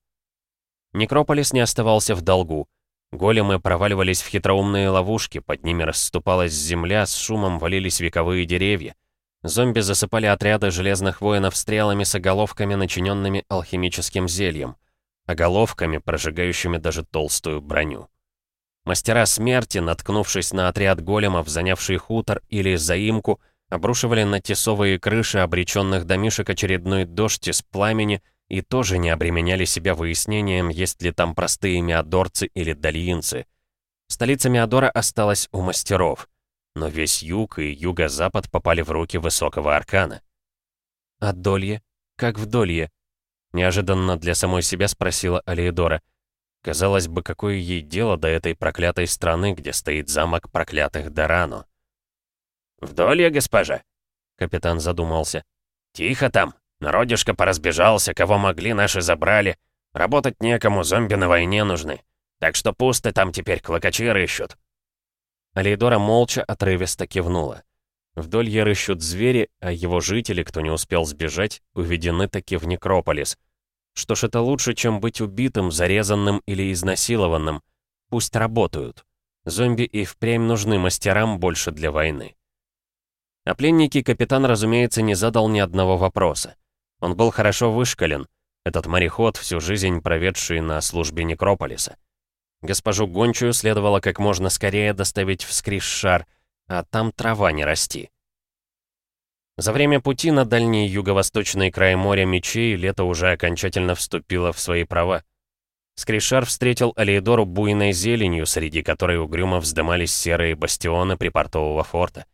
Некрополис не оставался в долгу. Големы проваливались в хитроумные ловушки, под ними расступалась земля, с шумом валились вековые деревья. Зомби засыпали отряды железных воинов стрелами с оголовками, начиненными алхимическим зельем, оголовками, прожигающими даже толстую броню. Мастера смерти, наткнувшись на отряд големов, занявший хутор или заимку, обрушивали на тесовые крыши обреченных домишек очередной дождь из пламени и тоже не обременяли себя выяснением, есть ли там простые миадорцы или дальинцы. Столица Миадора осталась у мастеров, но весь юг и юго-запад попали в руки высокого аркана. «А Долье? Как в Долье?» Неожиданно для самой себя спросила Алиедора — Казалось бы, какое ей дело до этой проклятой страны, где стоит замок проклятых Дорану? «Вдоль госпожа?» Капитан задумался. «Тихо там. Народишко поразбежался, кого могли, наши забрали. Работать некому, зомби на войне нужны. Так что пусто там теперь клокачи рыщут». Алейдора молча отрывисто кивнула. Вдоль я рыщут звери, а его жители, кто не успел сбежать, уведены таки в некрополис. Что ж, это лучше, чем быть убитым, зарезанным или изнасилованным. Пусть работают. Зомби и впрямь нужны мастерам больше для войны. О пленнике капитан, разумеется, не задал ни одного вопроса. Он был хорошо вышкален, этот мореход, всю жизнь проведший на службе Некрополиса. Госпожу Гончую следовало как можно скорее доставить в Скриш-шар, а там трава не расти. За время пути на дальний юго-восточный край моря мечей лето уже окончательно вступило в свои права. Скришар встретил Алиедору буйной зеленью, среди которой угрюмо вздымались серые бастионы припортового форта.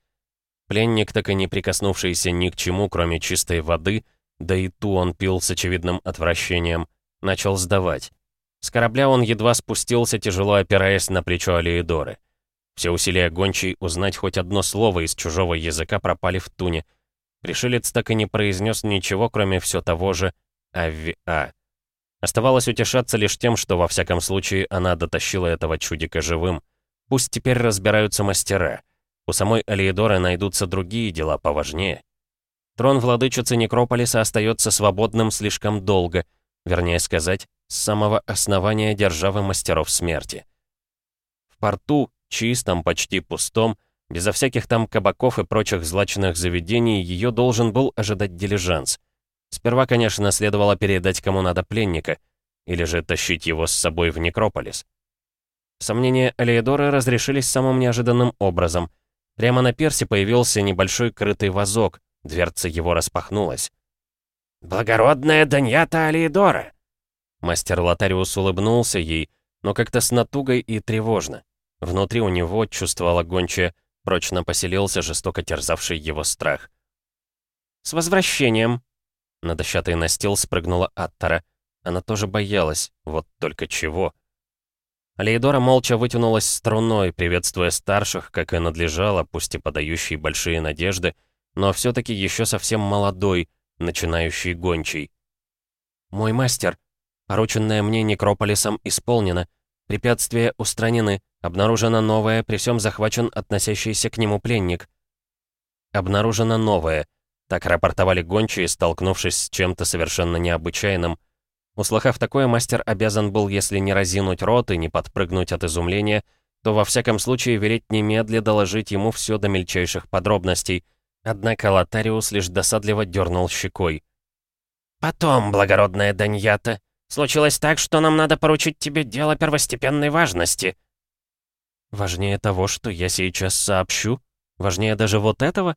Пленник, так и не прикоснувшийся ни к чему, кроме чистой воды, да и ту он пил с очевидным отвращением, начал сдавать. С корабля он едва спустился, тяжело опираясь на плечо Алиедоры. Все усилия гончей узнать хоть одно слово из чужого языка пропали в туне. Пришелец так и не произнес ничего, кроме все того же «Авиа». Оставалось утешаться лишь тем, что во всяком случае она дотащила этого чудика живым. Пусть теперь разбираются мастера. У самой Алиедоры найдутся другие дела поважнее. Трон владычицы Некрополиса остается свободным слишком долго, вернее сказать, с самого основания державы мастеров смерти. В порту, чистом, почти пустом, безо всяких там кабаков и прочих злачных заведений, ее должен был ожидать дилижанс. Сперва, конечно, следовало передать кому надо пленника, или же тащить его с собой в Некрополис. Сомнения Алиедоры разрешились самым неожиданным образом. Прямо на персе появился небольшой крытый вазок, дверца его распахнулась. «Благородная Даньята Алиедора!» Мастер Лотариус улыбнулся ей, но как-то с натугой и тревожно. Внутри у него, чувствовала гончая, прочно поселился жестоко терзавший его страх. «С возвращением!» На дощатый настил спрыгнула Аттара. Она тоже боялась, вот только чего. Алейдора молча вытянулась струной, приветствуя старших, как и надлежало, пусть и подающей большие надежды, но все таки еще совсем молодой, начинающий гончий. «Мой мастер, порученное мне некрополисом исполнено, препятствия устранены, обнаружено новое, при всем захвачен относящийся к нему пленник». «Обнаружено новое», так рапортовали гончие, столкнувшись с чем-то совершенно необычайным. Услыхав такое, мастер обязан был, если не разинуть рот и не подпрыгнуть от изумления, то во всяком случае велеть немедля доложить ему все до мельчайших подробностей. Однако Лотариус лишь досадливо дернул щекой. «Потом, благородная Даньята, случилось так, что нам надо поручить тебе дело первостепенной важности». «Важнее того, что я сейчас сообщу? Важнее даже вот этого?»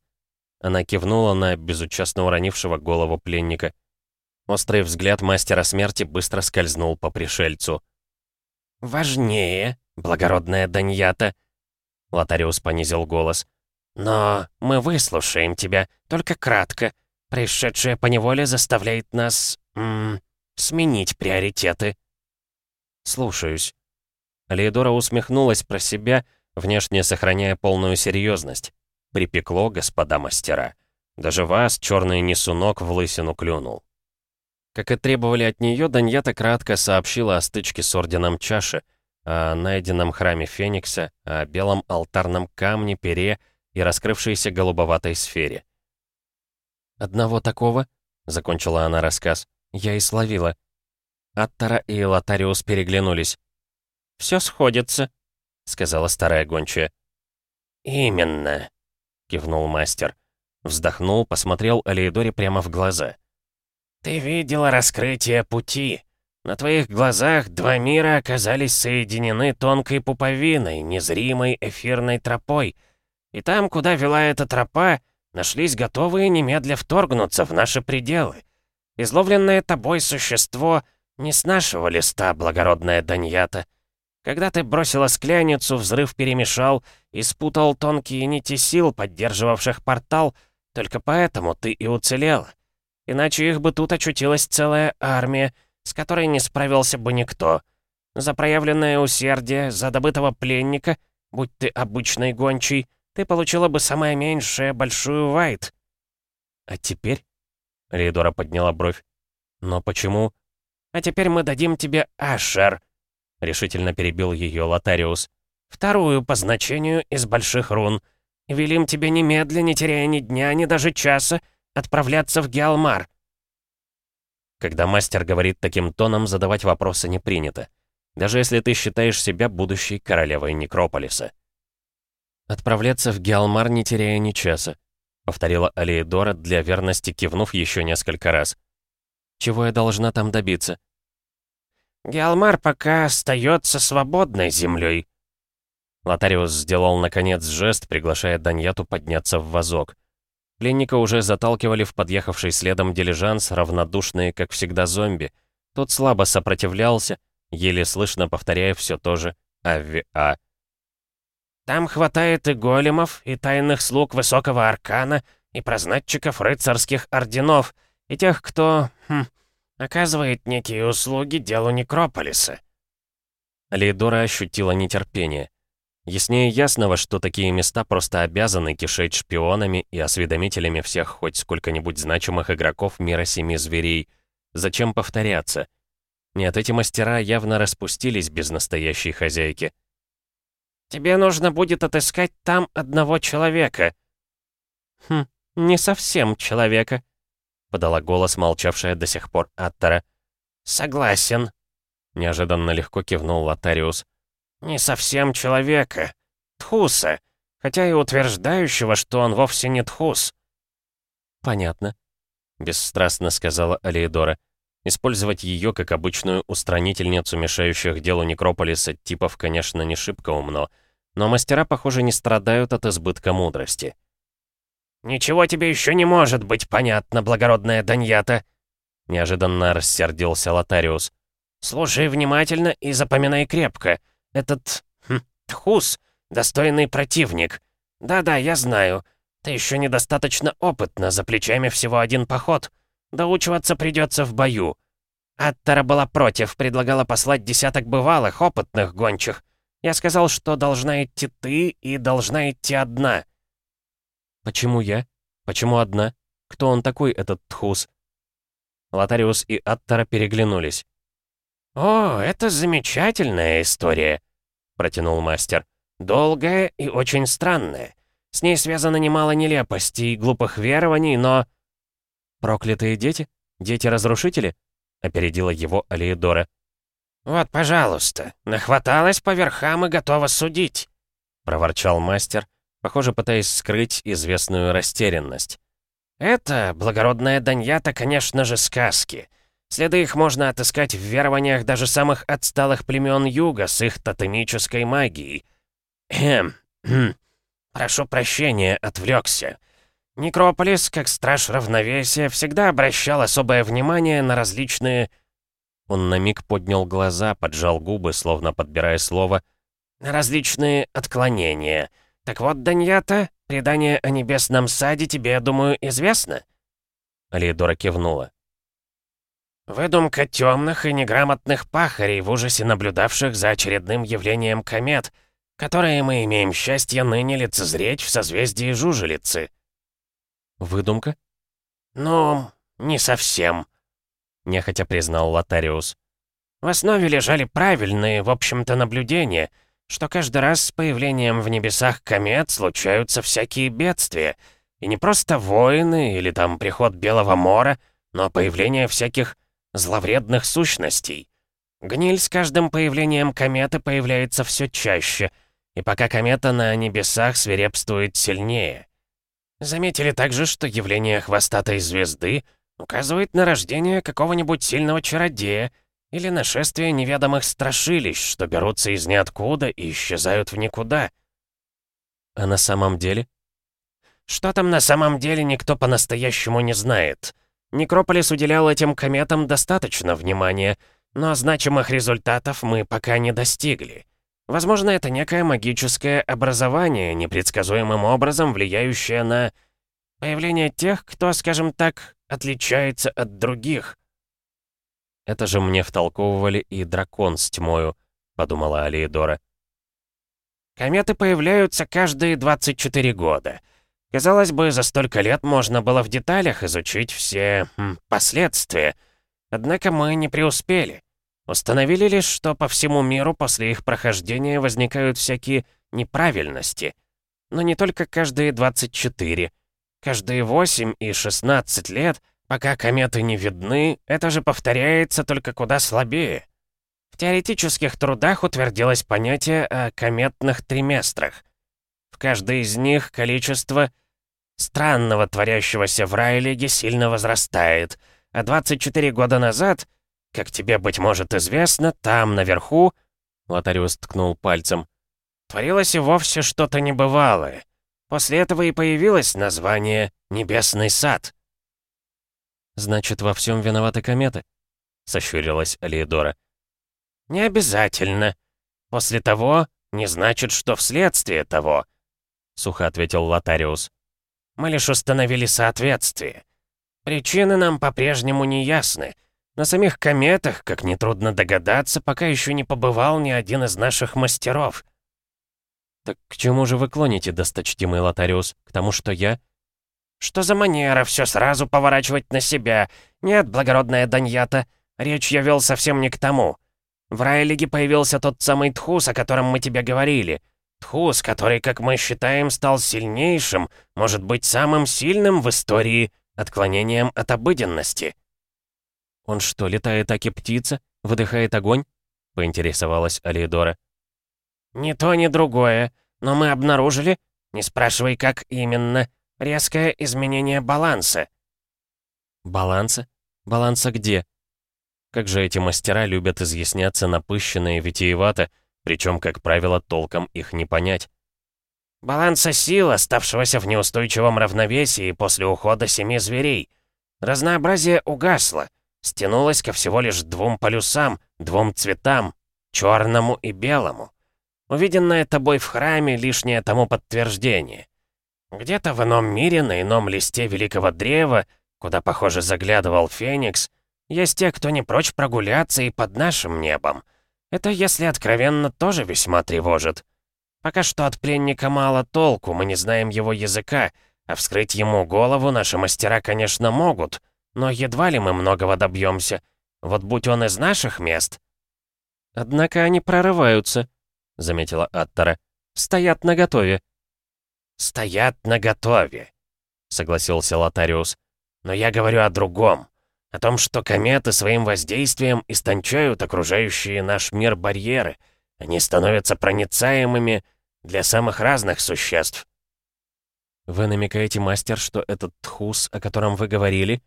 Она кивнула на безучастно уронившего голову пленника. Острый взгляд мастера смерти быстро скользнул по пришельцу. «Важнее, благородная Даньята!» Лотариус понизил голос. «Но мы выслушаем тебя, только кратко. Пришедшее по неволе заставляет нас... М сменить приоритеты». «Слушаюсь». Леидора усмехнулась про себя, внешне сохраняя полную серьезность. Припекло, господа мастера. Даже вас, черный несунок, в лысину клюнул. Как и требовали от нее, Даньята кратко сообщила о стычке с Орденом Чаши, о найденном храме Феникса, о белом алтарном камне, пере и раскрывшейся голубоватой сфере. «Одного такого», — закончила она рассказ, — «я и словила». Аттара и Лотариус переглянулись. «Все сходится», — сказала старая гончая. «Именно», кивнул мастер. Вздохнул, посмотрел Алиэдоре прямо в глаза. «Ты видела раскрытие пути. На твоих глазах два мира оказались соединены тонкой пуповиной, незримой эфирной тропой. И там, куда вела эта тропа, нашлись готовые немедля вторгнуться в наши пределы. Изловленное тобой существо не с нашего листа, благородная Даньята. Когда ты бросила скляницу, взрыв перемешал и спутал тонкие нити сил, поддерживавших портал, только поэтому ты и уцелела. Иначе их бы тут очутилась целая армия, с которой не справился бы никто. За проявленное усердие, за добытого пленника, будь ты обычной гончей, ты получила бы самое меньшее большую вайт. А теперь? Рейдора подняла бровь. Но почему? А теперь мы дадим тебе Ашер», — решительно перебил ее Лотариус. «Вторую по значению из больших рун. Велим тебе немедленно, не теряя ни дня, ни даже часа, отправляться в Геалмар». Когда мастер говорит таким тоном, задавать вопросы не принято. Даже если ты считаешь себя будущей королевой Некрополиса. «Отправляться в Геалмар, не теряя ни часа», — повторила Алиедора, для верности кивнув еще несколько раз. «Чего я должна там добиться?» «Геалмар пока остается свободной землей», Лотариус сделал, наконец, жест, приглашая Даньяту подняться в вазок. Пленника уже заталкивали в подъехавший следом дилижанс, равнодушные, как всегда, зомби. Тот слабо сопротивлялся, еле слышно повторяя все то же «Авви-А». «Там хватает и големов, и тайных слуг высокого аркана, и прознатчиков рыцарских орденов, и тех, кто, хм, оказывает некие услуги делу Некрополиса». Лейдора ощутила нетерпение. Яснее ясного, что такие места просто обязаны кишеть шпионами и осведомителями всех хоть сколько-нибудь значимых игроков мира семи зверей. Зачем повторяться? Нет, эти мастера явно распустились без настоящей хозяйки. «Тебе нужно будет отыскать там одного человека». «Хм, не совсем человека», — подала голос молчавшая до сих пор Аттера. «Согласен», — неожиданно легко кивнул Лотариус. Не совсем человека. Тхуса. Хотя и утверждающего, что он вовсе не Тхус. «Понятно», — бесстрастно сказала Алиедора. Использовать ее как обычную устранительницу мешающих делу Некрополиса типов, конечно, не шибко умно, но мастера, похоже, не страдают от избытка мудрости. «Ничего тебе еще не может быть понятно, благородная Даньята!» Неожиданно рассердился Лотариус. «Слушай внимательно и запоминай крепко. Этот... Хм, Тхус — достойный противник. Да-да, я знаю. Ты еще недостаточно опытна, за плечами всего один поход. Доучиваться придется в бою. Аттара была против, предлагала послать десяток бывалых, опытных гончих. Я сказал, что должна идти ты и должна идти одна. Почему я? Почему одна? Кто он такой, этот Тхус? Лотариус и Аттара переглянулись. «О, это замечательная история», — протянул мастер. «Долгая и очень странная. С ней связано немало нелепостей и глупых верований, но...» «Проклятые дети? Дети-разрушители?» — опередила его Алиедора. «Вот, пожалуйста, нахваталась по верхам и готова судить», — проворчал мастер, похоже, пытаясь скрыть известную растерянность. «Это, благородная Даньята, конечно же, сказки». Следы их можно отыскать в верованиях даже самых отсталых племен Юга с их тотемической магией. Хм, хм. Прошу прощения, отвлекся. Некрополис, как страж равновесия, всегда обращал особое внимание на различные... Он на миг поднял глаза, поджал губы, словно подбирая слово. Различные отклонения. Так вот, Даньята, предание о небесном саде тебе, я думаю, известно? Алидора кивнула. Выдумка темных и неграмотных пахарей, в ужасе наблюдавших за очередным явлением комет, которые мы имеем счастье ныне лицезреть в созвездии Жужелицы. Выдумка? Ну, не совсем, нехотя признал Лотариус. В основе лежали правильные, в общем-то, наблюдения, что каждый раз с появлением в небесах комет случаются всякие бедствия, и не просто войны или там приход Белого Мора, но появление всяких зловредных сущностей. Гниль с каждым появлением кометы появляется все чаще, и пока комета на небесах свирепствует сильнее. Заметили также, что явление хвостатой звезды указывает на рождение какого-нибудь сильного чародея или нашествие неведомых страшилищ, что берутся из ниоткуда и исчезают в никуда. А на самом деле? Что там на самом деле, никто по-настоящему не знает. Некрополис уделял этим кометам достаточно внимания, но значимых результатов мы пока не достигли. Возможно, это некое магическое образование, непредсказуемым образом влияющее на появление тех, кто, скажем так, отличается от других. «Это же мне втолковывали и дракон с тьмою», — подумала Алиедора. «Кометы появляются каждые 24 года». Казалось бы, за столько лет можно было в деталях изучить все м, последствия. Однако мы не преуспели. Установили лишь, что по всему миру после их прохождения возникают всякие неправильности. Но не только каждые 24. Каждые 8 и 16 лет, пока кометы не видны, это же повторяется только куда слабее. В теоретических трудах утвердилось понятие о кометных триместрах. В каждой из них количество странного творящегося в Райлиге сильно возрастает, а 24 года назад — как тебе, быть может, известно, там, наверху...» Лотариус ткнул пальцем. «Творилось и вовсе что-то небывалое. После этого и появилось название «Небесный сад». «Значит, во всем виноваты кометы?» — сощурилась Алиедора. «Не обязательно. После того не значит, что вследствие того», — сухо ответил Лотариус. «Мы лишь установили соответствие. Причины нам по-прежнему не ясны, на самих кометах, как нетрудно догадаться, пока еще не побывал ни один из наших мастеров. Так к чему же вы клоните, досточтимый Лотариус? К тому, что я... Что за манера все сразу поворачивать на себя? Нет, благородная Даньята, речь я вел совсем не к тому. В Райлиге появился тот самый Тхус, о котором мы тебе говорили. Тхус, который, как мы считаем, стал сильнейшим, может быть, самым сильным в истории, отклонением от обыденности. «Он что, летает аки птица? Выдыхает огонь?» — поинтересовалась Алидора. «Ни то, ни другое. Но мы обнаружили, не спрашивай, как именно, резкое изменение баланса». «Баланса? Баланса где?» Как же эти мастера любят изъясняться напыщенно и витиевато, причем, как правило, толком их не понять. «Баланса сил, оставшегося в неустойчивом равновесии после ухода семи зверей. Разнообразие угасло» стянулась ко всего лишь двум полюсам, двум цветам, черному и белому. Увиденное тобой в храме — лишнее тому подтверждение. Где-то в ином мире, на ином листе великого древа, куда, похоже, заглядывал Феникс, есть те, кто не прочь прогуляться и под нашим небом. Это, если откровенно, тоже весьма тревожит. Пока что от пленника мало толку, мы не знаем его языка, а вскрыть ему голову наши мастера, конечно, могут — но едва ли мы многого добьемся. Вот будь он из наших мест...» «Однако они прорываются», — заметила Аттара. «Стоят наготове». «Стоят наготове», — согласился Лотариус. «Но я говорю о другом. О том, что кометы своим воздействием истончают окружающие наш мир барьеры. Они становятся проницаемыми для самых разных существ». «Вы намекаете, мастер, что этот тхус, о котором вы говорили,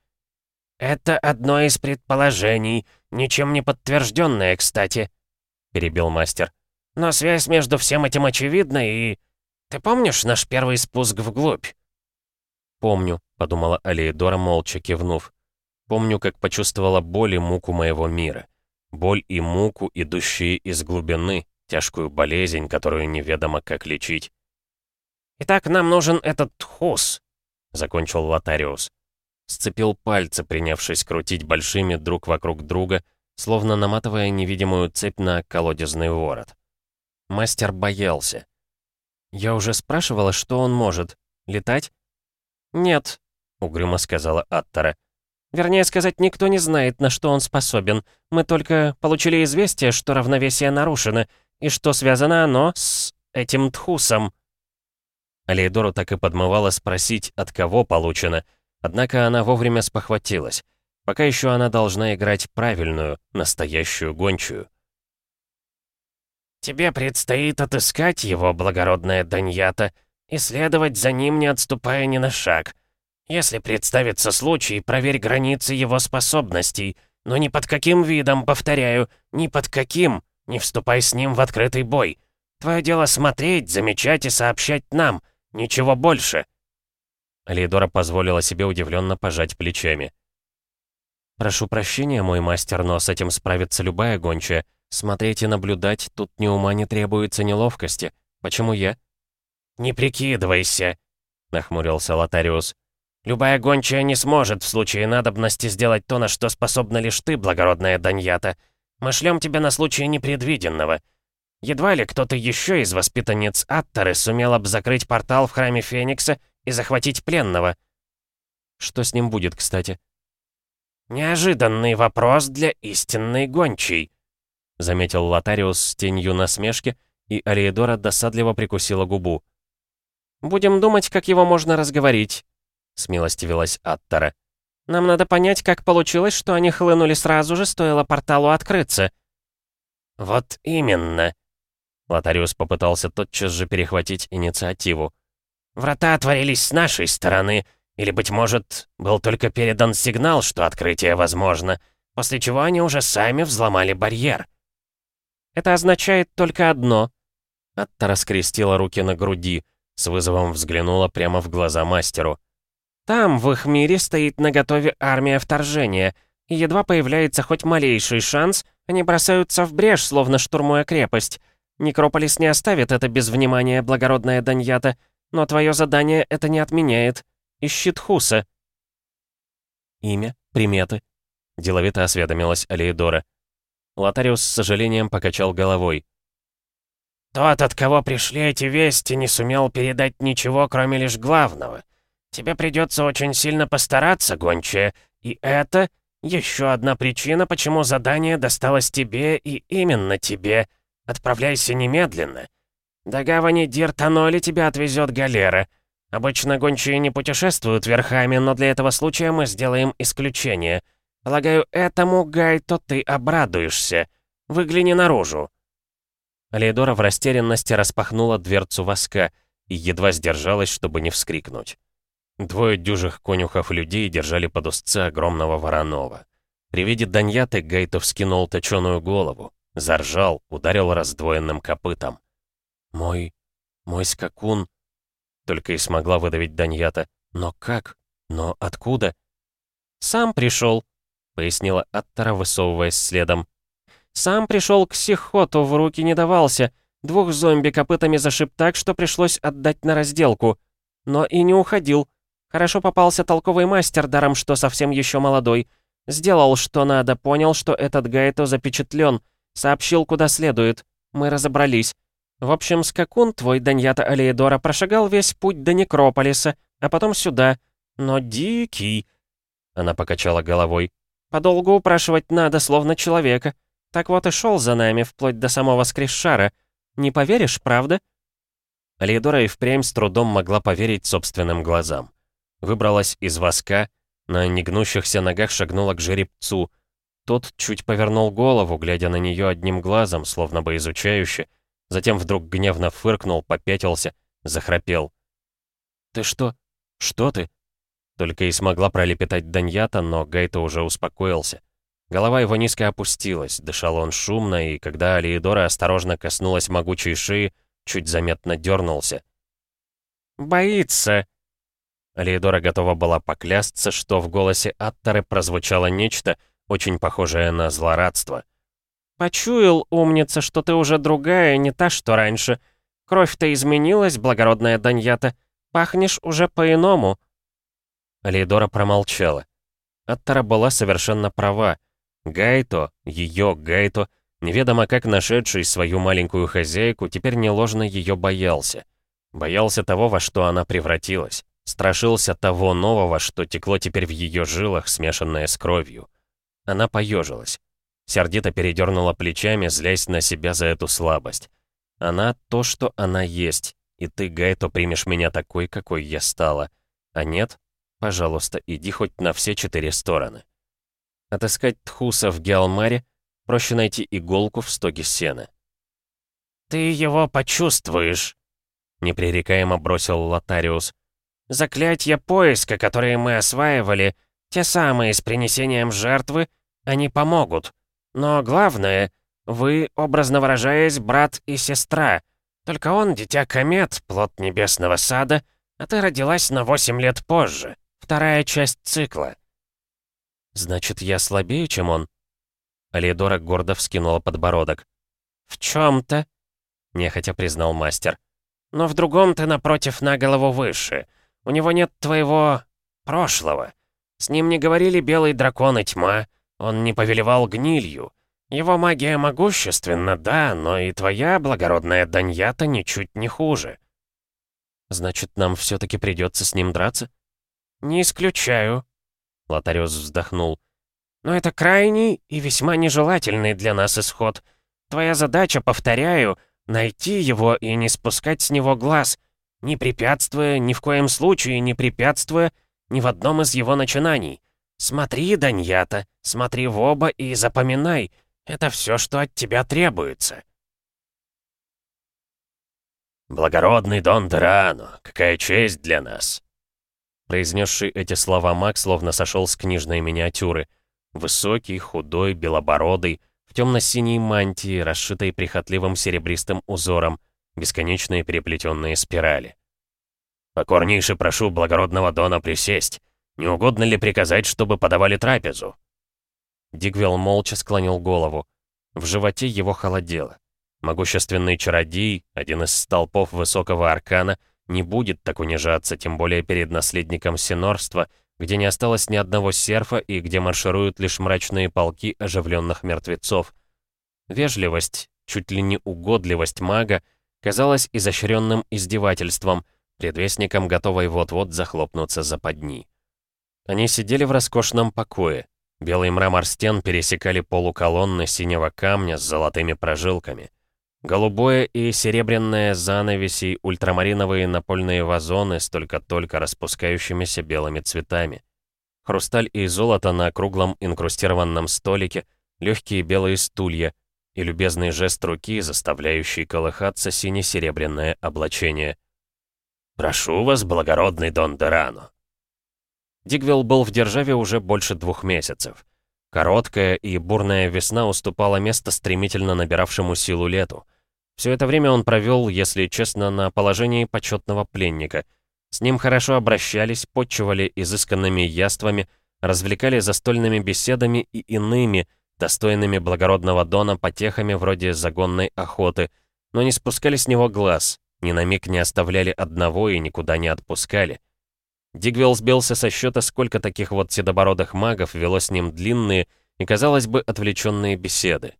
«Это одно из предположений, ничем не подтвержденное, кстати», — перебил мастер. «Но связь между всем этим очевидна и... Ты помнишь наш первый спуск вглубь?» «Помню», — подумала Алиедора, молча кивнув. «Помню, как почувствовала боль и муку моего мира. Боль и муку, идущие из глубины, тяжкую болезнь, которую неведомо как лечить». «Итак, нам нужен этот хус», — закончил Лотариус. Сцепил пальцы, принявшись крутить большими друг вокруг друга, словно наматывая невидимую цепь на колодезный ворот. Мастер боялся. «Я уже спрашивала, что он может. Летать?» «Нет», — угрюмо сказала Аттара. «Вернее сказать, никто не знает, на что он способен. Мы только получили известие, что равновесие нарушено, и что связано оно с этим тхусом». Алейдору так и подмывало спросить, от кого получено, Однако она вовремя спохватилась. Пока еще она должна играть правильную, настоящую гончую. «Тебе предстоит отыскать его, благородная Даньята, и следовать за ним, не отступая ни на шаг. Если представится случай, проверь границы его способностей, но ни под каким видом, повторяю, ни под каким, не вступай с ним в открытый бой. Твое дело смотреть, замечать и сообщать нам, ничего больше». Лидора позволила себе удивленно пожать плечами. «Прошу прощения, мой мастер, но с этим справится любая гончая. Смотреть и наблюдать тут ни ума не требуется, ни ловкости. Почему я?» «Не прикидывайся», — нахмурился Лотариус. «Любая гончая не сможет в случае надобности сделать то, на что способна лишь ты, благородная Даньята. Мы шлем тебя на случай непредвиденного. Едва ли кто-то еще из воспитанниц Аттары сумел бы закрыть портал в храме Феникса и захватить пленного». «Что с ним будет, кстати?» «Неожиданный вопрос для истинной гончей», — заметил Лотариус с тенью насмешки, и Алиедора досадливо прикусила губу. «Будем думать, как его можно разговорить», — смилостивилась Аттара. «Нам надо понять, как получилось, что они хлынули сразу же, стоило порталу открыться». «Вот именно», Лотариус попытался тотчас же перехватить инициативу. «Врата отворились с нашей стороны, или, быть может, был только передан сигнал, что открытие возможно, после чего они уже сами взломали барьер». «Это означает только одно». Атта раскрестила руки на груди, с вызовом взглянула прямо в глаза мастеру. «Там, в их мире, стоит наготове армия вторжения, и едва появляется хоть малейший шанс, они бросаются в брешь, словно штурмуя крепость». Некрополис не оставит это без внимания, благородная Даньята, но твое задание это не отменяет. Ищи Тхуса». «Имя? Приметы?» — деловито осведомилась Алиедора. Лотариус с сожалением покачал головой. «Тот, от кого пришли эти вести, не сумел передать ничего, кроме лишь главного. Тебе придется очень сильно постараться, гончая, и это еще одна причина, почему задание досталось тебе и именно тебе — Отправляйся немедленно. До гавани Диртаноли тебя отвезет галера. Обычно гончие не путешествуют верхами, но для этого случая мы сделаем исключение. Полагаю, этому, Гай, то ты обрадуешься. Выгляни наружу». Алейдора в растерянности распахнула дверцу воска и едва сдержалась, чтобы не вскрикнуть. Двое дюжих конюхов людей держали под узцы огромного воронова. При виде Даньяты Гайто вскинул точеную голову. Заржал, ударил раздвоенным копытом. «Мой... мой скакун...» Только и смогла выдавить Даньята. «Но как? Но откуда?» «Сам пришел», — пояснила Аттара, высовываясь следом. «Сам пришел к Сихоту, в руки не давался. Двух зомби копытами зашиб так, что пришлось отдать на разделку. Но и не уходил. Хорошо попался толковый мастер, даром что совсем еще молодой. Сделал, что надо, понял, что этот Гайто запечатлен, Сообщил, куда следует. Мы разобрались. В общем, скакун твой, Даньята Алеидора, прошагал весь путь до Некрополиса, а потом сюда. Но дикий. Она покачала головой. Подолгу упрашивать надо, словно человека. Так вот и шел за нами, вплоть до самого Скришшара. Не поверишь, правда? Алеидора и впрямь с трудом могла поверить собственным глазам. Выбралась из воска, на негнущихся ногах шагнула к жеребцу — тот чуть повернул голову, глядя на нее одним глазом, словно бы изучающе. Затем вдруг гневно фыркнул, попятился, захрапел. «Ты что? Что ты?» Только и смогла пролепетать Даньята, но Гайта уже успокоился. Голова его низко опустилась, дышал он шумно, и когда Алиедора осторожно коснулась могучей шеи, чуть заметно дернулся. «Боится!» Алиедора готова была поклясться, что в голосе Аттары прозвучало нечто, очень похожее на злорадство. «Почуял, умница, что ты уже другая, не та, что раньше. Кровь-то изменилась, благородная Даньята. Пахнешь уже по-иному». Лейдора промолчала. Аттара была совершенно права. Гайто, ее Гайто, неведомо как нашедший свою маленькую хозяйку, теперь неложно ее боялся. Боялся того, во что она превратилась. Страшился того нового, что текло теперь в ее жилах, смешанное с кровью. Она поежилась. Сердито передернула плечами, злясь на себя за эту слабость. Она то, что она есть. И ты, Гайто, примешь меня такой, какой я стала. А нет? Пожалуйста, иди хоть на все четыре стороны. Отыскать Тхуса в Геалмаре проще найти иголку в стоге сена. «Ты его почувствуешь», — непререкаемо бросил Лотариус. «Заклятья поиска, которые мы осваивали, те самые с принесением жертвы, они помогут. Но главное, вы, образно выражаясь, брат и сестра. Только он, дитя комет, плод небесного сада, а ты родилась на восемь лет позже. Вторая часть цикла. Значит, я слабее, чем он? Алидора гордо вскинула подбородок. В чем-то, нехотя признал мастер. Но в другом ты, напротив, на голову выше. У него нет твоего прошлого. С ним не говорили белый дракон и тьма, он не повелевал гнилью. Его магия могущественна, да, но и твоя благородная Даньята ничуть не хуже. Значит, нам все-таки придется с ним драться? Не исключаю. Лотариус вздохнул. Но это крайний и весьма нежелательный для нас исход. Твоя задача, повторяю, найти его и не спускать с него глаз, не препятствуя, ни в коем случае не препятствуя ни в одном из его начинаний. Смотри, Даньята, смотри в оба и запоминай, это все, что от тебя требуется. «Благородный Дон Дерано, какая честь для нас!» Произнесший эти слова маг словно сошел с книжной миниатюры. Высокий, худой, белобородый, в темно-синей мантии, расшитой прихотливым серебристым узором, бесконечные переплетенные спирали. «Покорнейше прошу благородного Дона присесть. Не угодно ли приказать, чтобы подавали трапезу?» Дигвелл молча склонил голову. В животе его холодело. Могущественный чародей, один из столпов высокого аркана, не будет так унижаться, тем более перед наследником синорства, где не осталось ни одного серфа и где маршируют лишь мрачные полки оживленных мертвецов. Вежливость, чуть ли не угодливость мага, казалась изощренным издевательством, предвестником готовой вот-вот захлопнуться западни. Они сидели в роскошном покое. Белый мрамор стен пересекали полуколонны синего камня с золотыми прожилками. Голубое и серебряное занавеси, ультрамариновые напольные вазоны с только-только распускающимися белыми цветами. Хрусталь и золото на круглом инкрустированном столике, легкие белые стулья и любезный жест руки, заставляющий колыхаться сине-серебряное облачение. «Прошу вас, благородный Дон Дерано!» Дигвилл был в державе уже больше двух месяцев. Короткая и бурная весна уступала место стремительно набиравшему силу лету. Все это время он провел, если честно, на положении почетного пленника. С ним хорошо обращались, подчивали изысканными яствами, развлекали застольными беседами и иными, достойными благородного дона потехами вроде загонной охоты, но не спускали с него глаз, ни на миг не оставляли одного и никуда не отпускали. Дигвилл сбился со счета, сколько таких вот седобородых магов вело с ним длинные и, казалось бы, отвлеченные беседы.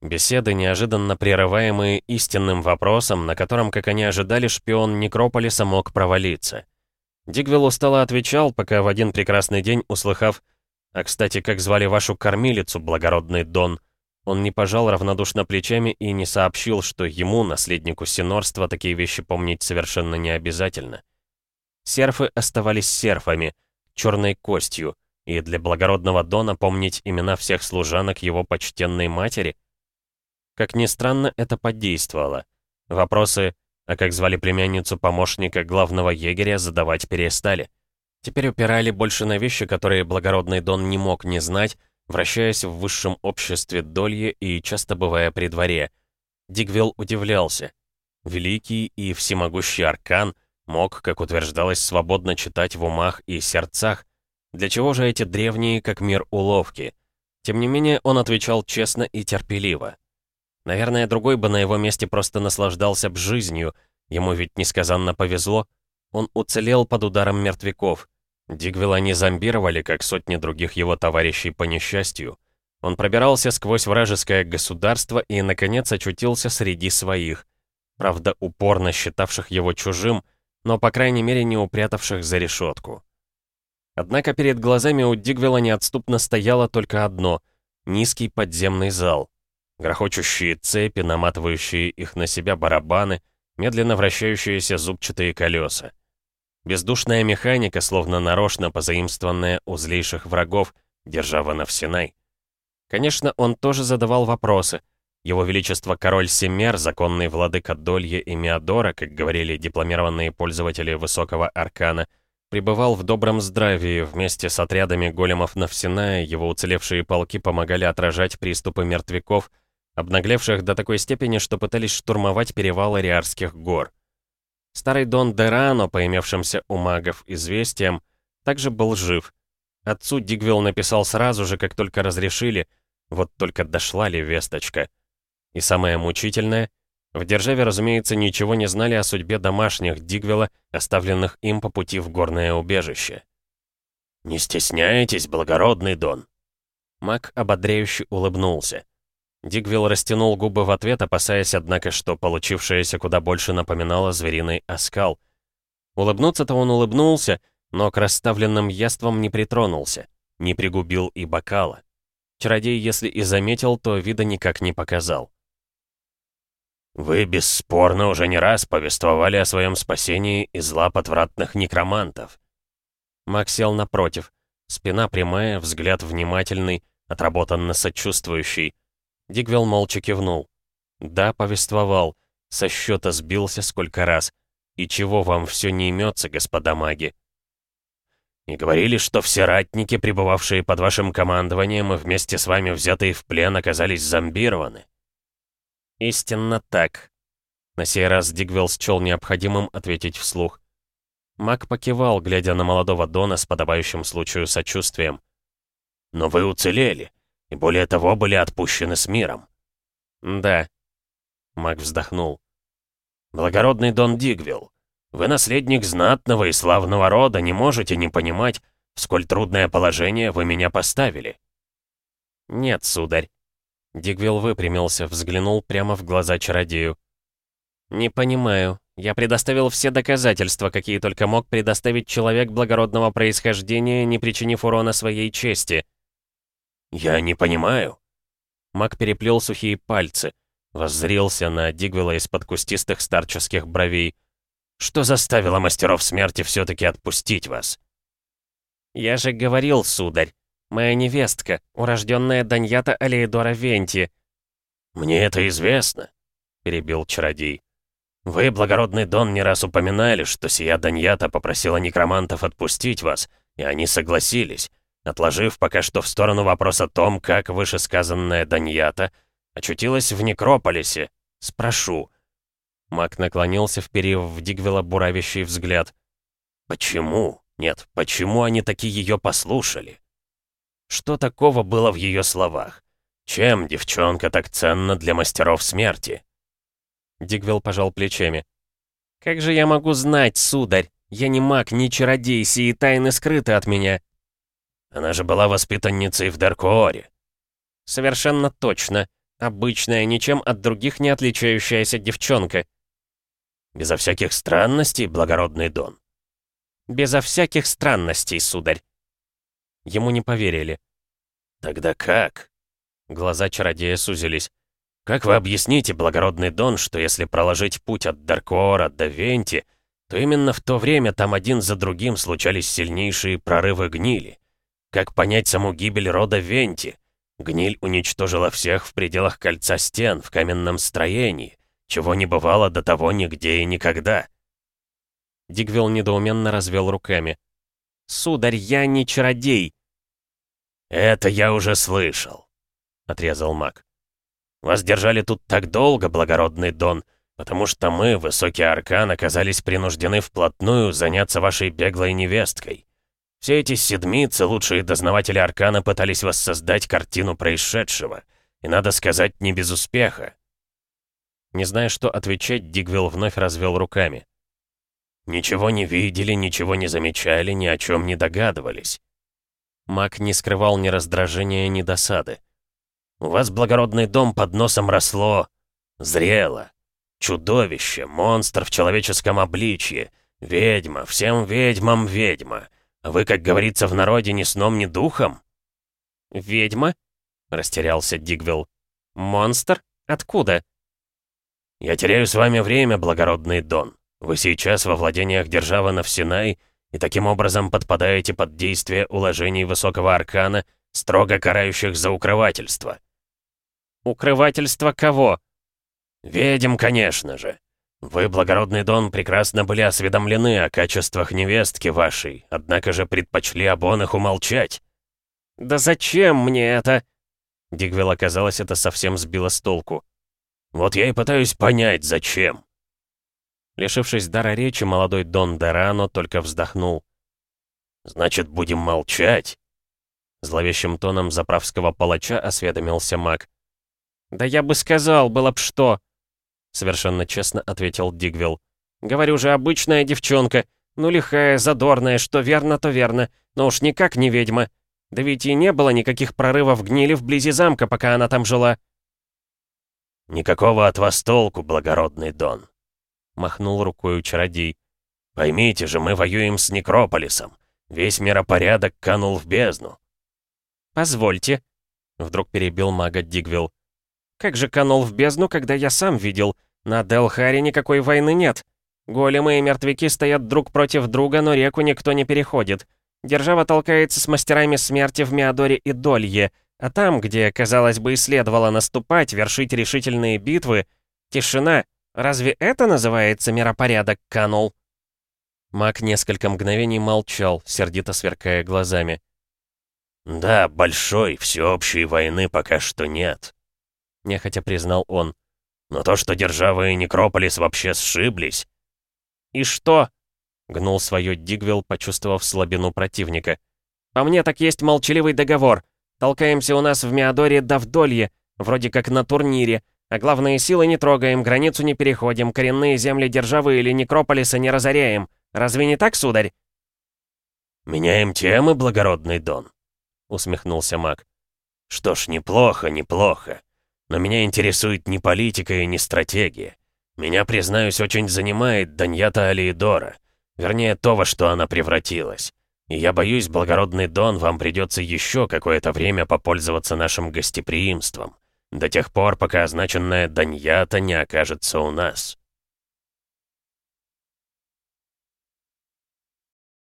Беседы, неожиданно прерываемые истинным вопросом, на котором, как они ожидали, шпион Некрополиса мог провалиться. Дигвилл устало отвечал, пока в один прекрасный день, услыхав «А, кстати, как звали вашу кормилицу, благородный Дон?» Он не пожал равнодушно плечами и не сообщил, что ему, наследнику синорства, такие вещи помнить совершенно не обязательно. Серфы оставались серфами, черной костью, и для благородного Дона помнить имена всех служанок его почтенной матери? Как ни странно, это подействовало. Вопросы, а как звали племянницу помощника главного егеря, задавать перестали. Теперь упирали больше на вещи, которые благородный Дон не мог не знать, вращаясь в высшем обществе Долье и часто бывая при дворе. Дигвилл удивлялся. Великий и всемогущий Аркан — Мог, как утверждалось, свободно читать в умах и сердцах. Для чего же эти древние, как мир, уловки? Тем не менее, он отвечал честно и терпеливо. Наверное, другой бы на его месте просто наслаждался б жизнью. Ему ведь несказанно повезло. Он уцелел под ударом мертвяков. Дигвилла не зомбировали, как сотни других его товарищей по несчастью. Он пробирался сквозь вражеское государство и, наконец, очутился среди своих. Правда, упорно считавших его чужим — но, по крайней мере, не упрятавших за решетку. Однако перед глазами у Дигвела неотступно стояло только одно — низкий подземный зал. Грохочущие цепи, наматывающие их на себя барабаны, медленно вращающиеся зубчатые колеса. Бездушная механика, словно нарочно позаимствованная у злейших врагов, держава Навсинай. Конечно, он тоже задавал вопросы — его Величество Король Семер, законный владыка Долье и Миадора, как говорили дипломированные пользователи Высокого Аркана, пребывал в добром здравии, вместе с отрядами големов Навсиная его уцелевшие полки помогали отражать приступы мертвяков, обнаглевших до такой степени, что пытались штурмовать перевалы Риарских гор. Старый Дон Дерано, по имевшимся у магов известиям, также был жив. Отцу Дигвилл написал сразу же, как только разрешили, вот только дошла ли весточка — и самое мучительное, в державе, разумеется, ничего не знали о судьбе домашних Дигвела, оставленных им по пути в горное убежище. «Не стесняйтесь, благородный Дон!» Мак ободряюще улыбнулся. Дигвилл растянул губы в ответ, опасаясь, однако, что получившееся куда больше напоминало звериный оскал. Улыбнуться-то он улыбнулся, но к расставленным яствам не притронулся, не пригубил и бокала. Чародей, если и заметил, то вида никак не показал. «Вы бесспорно уже не раз повествовали о своем спасении из лап отвратных некромантов». Маг сел напротив. Спина прямая, взгляд внимательный, отработанно сочувствующий. Дигвелл молча кивнул. «Да, повествовал. Со счета сбился сколько раз. И чего вам все не имется, господа маги?» «И говорили, что все ратники, пребывавшие под вашим командованием и вместе с вами взятые в плен, оказались зомбированы». «Истинно так». На сей раз Дигвелл счел необходимым ответить вслух. Маг покивал, глядя на молодого Дона с подобающим случаю сочувствием. «Но вы уцелели, и более того были отпущены с миром». «Да». Маг вздохнул. «Благородный Дон Дигвилл, вы наследник знатного и славного рода, не можете не понимать, в сколь трудное положение вы меня поставили». «Нет, сударь». Дигвилл выпрямился, взглянул прямо в глаза чародею. «Не понимаю. Я предоставил все доказательства, какие только мог предоставить человек благородного происхождения, не причинив урона своей чести». «Я не понимаю». Маг переплел сухие пальцы, воззрился на Дигвела из-под кустистых старческих бровей. «Что заставило мастеров смерти все-таки отпустить вас?» «Я же говорил, сударь, моя невестка, урожденная Даньята Алеидора Венти». «Мне это известно», — перебил чародей. «Вы, благородный Дон, не раз упоминали, что сия Даньята попросила некромантов отпустить вас, и они согласились отложив пока что в сторону вопрос о том, как вышесказанная Даньята очутилась в Некрополисе. Спрошу. Мак наклонился, вперив в Дигвела буравящий взгляд. Почему? Нет, почему они таки ее послушали? Что такого было в ее словах? Чем девчонка так ценна для мастеров смерти? Дигвел пожал плечами. «Как же я могу знать, сударь? Я не маг, не чародей, сии тайны скрыты от меня». Она же была воспитанницей в Даркооре. Совершенно точно. Обычная, ничем от других не отличающаяся девчонка. Безо всяких странностей, благородный Дон. Безо всяких странностей, сударь. Ему не поверили. Тогда как? Глаза чародея сузились. Как вы объясните, благородный Дон, что если проложить путь от Даркоора до Венти, то именно в то время там один за другим случались сильнейшие прорывы гнили? Как понять саму гибель рода Венти? Гниль уничтожила всех в пределах кольца стен, в каменном строении, чего не бывало до того нигде и никогда. Дигвилл недоуменно развел руками. «Сударь, я не чародей!» «Это я уже слышал», — отрезал маг. «Вас держали тут так долго, благородный Дон, потому что мы, высокий аркан, оказались принуждены вплотную заняться вашей беглой невесткой. Все эти седмицы лучшие дознаватели Аркана пытались воссоздать картину происшедшего. И, надо сказать, не без успеха. Не зная, что отвечать, Дигвилл вновь развел руками. Ничего не видели, ничего не замечали, ни о чем не догадывались. Маг не скрывал ни раздражения, ни досады. «У вас благородный дом под носом росло, зрело. Чудовище, монстр в человеческом обличье, ведьма, всем ведьмам ведьма. Вы, как говорится в народе, ни сном, ни духом?» «Ведьма?» — растерялся Дигвилл. «Монстр? Откуда?» «Я теряю с вами время, благородный Дон. Вы сейчас во владениях державы Навсинай и таким образом подпадаете под действие уложений Высокого Аркана, строго карающих за укрывательство». «Укрывательство кого?» «Ведьм, конечно же. «Вы, благородный Дон, прекрасно были осведомлены о качествах невестки вашей, однако же предпочли об их умолчать». «Да зачем мне это?» Дигвелл, оказалось, это совсем сбило с толку. «Вот я и пытаюсь понять, зачем». Лишившись дара речи, молодой Дон Дерано только вздохнул. «Значит, будем молчать?» Зловещим тоном заправского палача осведомился маг. «Да я бы сказал, было б что!» Совершенно честно ответил Дигвилл. «Говорю же, обычная девчонка. Ну, лихая, задорная, что верно, то верно. Но уж никак не ведьма. Да ведь и не было никаких прорывов гнили вблизи замка, пока она там жила». «Никакого от вас толку, благородный Дон», — махнул рукой чародей. «Поймите же, мы воюем с Некрополисом. Весь миропорядок канул в бездну». «Позвольте», Вдруг перебил мага Дигвилл. «Как же канул в бездну, когда я сам видел? На Делхаре никакой войны нет. Големы и мертвяки стоят друг против друга, но реку никто не переходит. Держава толкается с мастерами смерти в Миадоре и Долье, а там, где, казалось бы, и следовало наступать, вершить решительные битвы, тишина. Разве это называется миропорядок, канул?» Маг несколько мгновений молчал, сердито сверкая глазами. «Да, большой, всеобщей войны пока что нет», — нехотя признал он. «Но то, что Держава и Некрополис вообще сшиблись...» «И что?» — гнул свое Дигвилл, почувствовав слабину противника. «По мне так есть молчаливый договор. Толкаемся у нас в Миадоре да в Долье, вроде как на турнире, а главные силы не трогаем, границу не переходим, коренные земли Державы или Некрополиса не разоряем. Разве не так, сударь?» «Меняем темы, благородный Дон», — усмехнулся маг. «Что ж, неплохо, неплохо. Но меня интересует не политика и не стратегия. Меня, признаюсь, очень занимает Даньята Алиедора. Вернее, то, во что она превратилась. И я боюсь, благородный Дон, вам придется еще какое-то время попользоваться нашим гостеприимством. До тех пор, пока означенная Даньята не окажется у нас».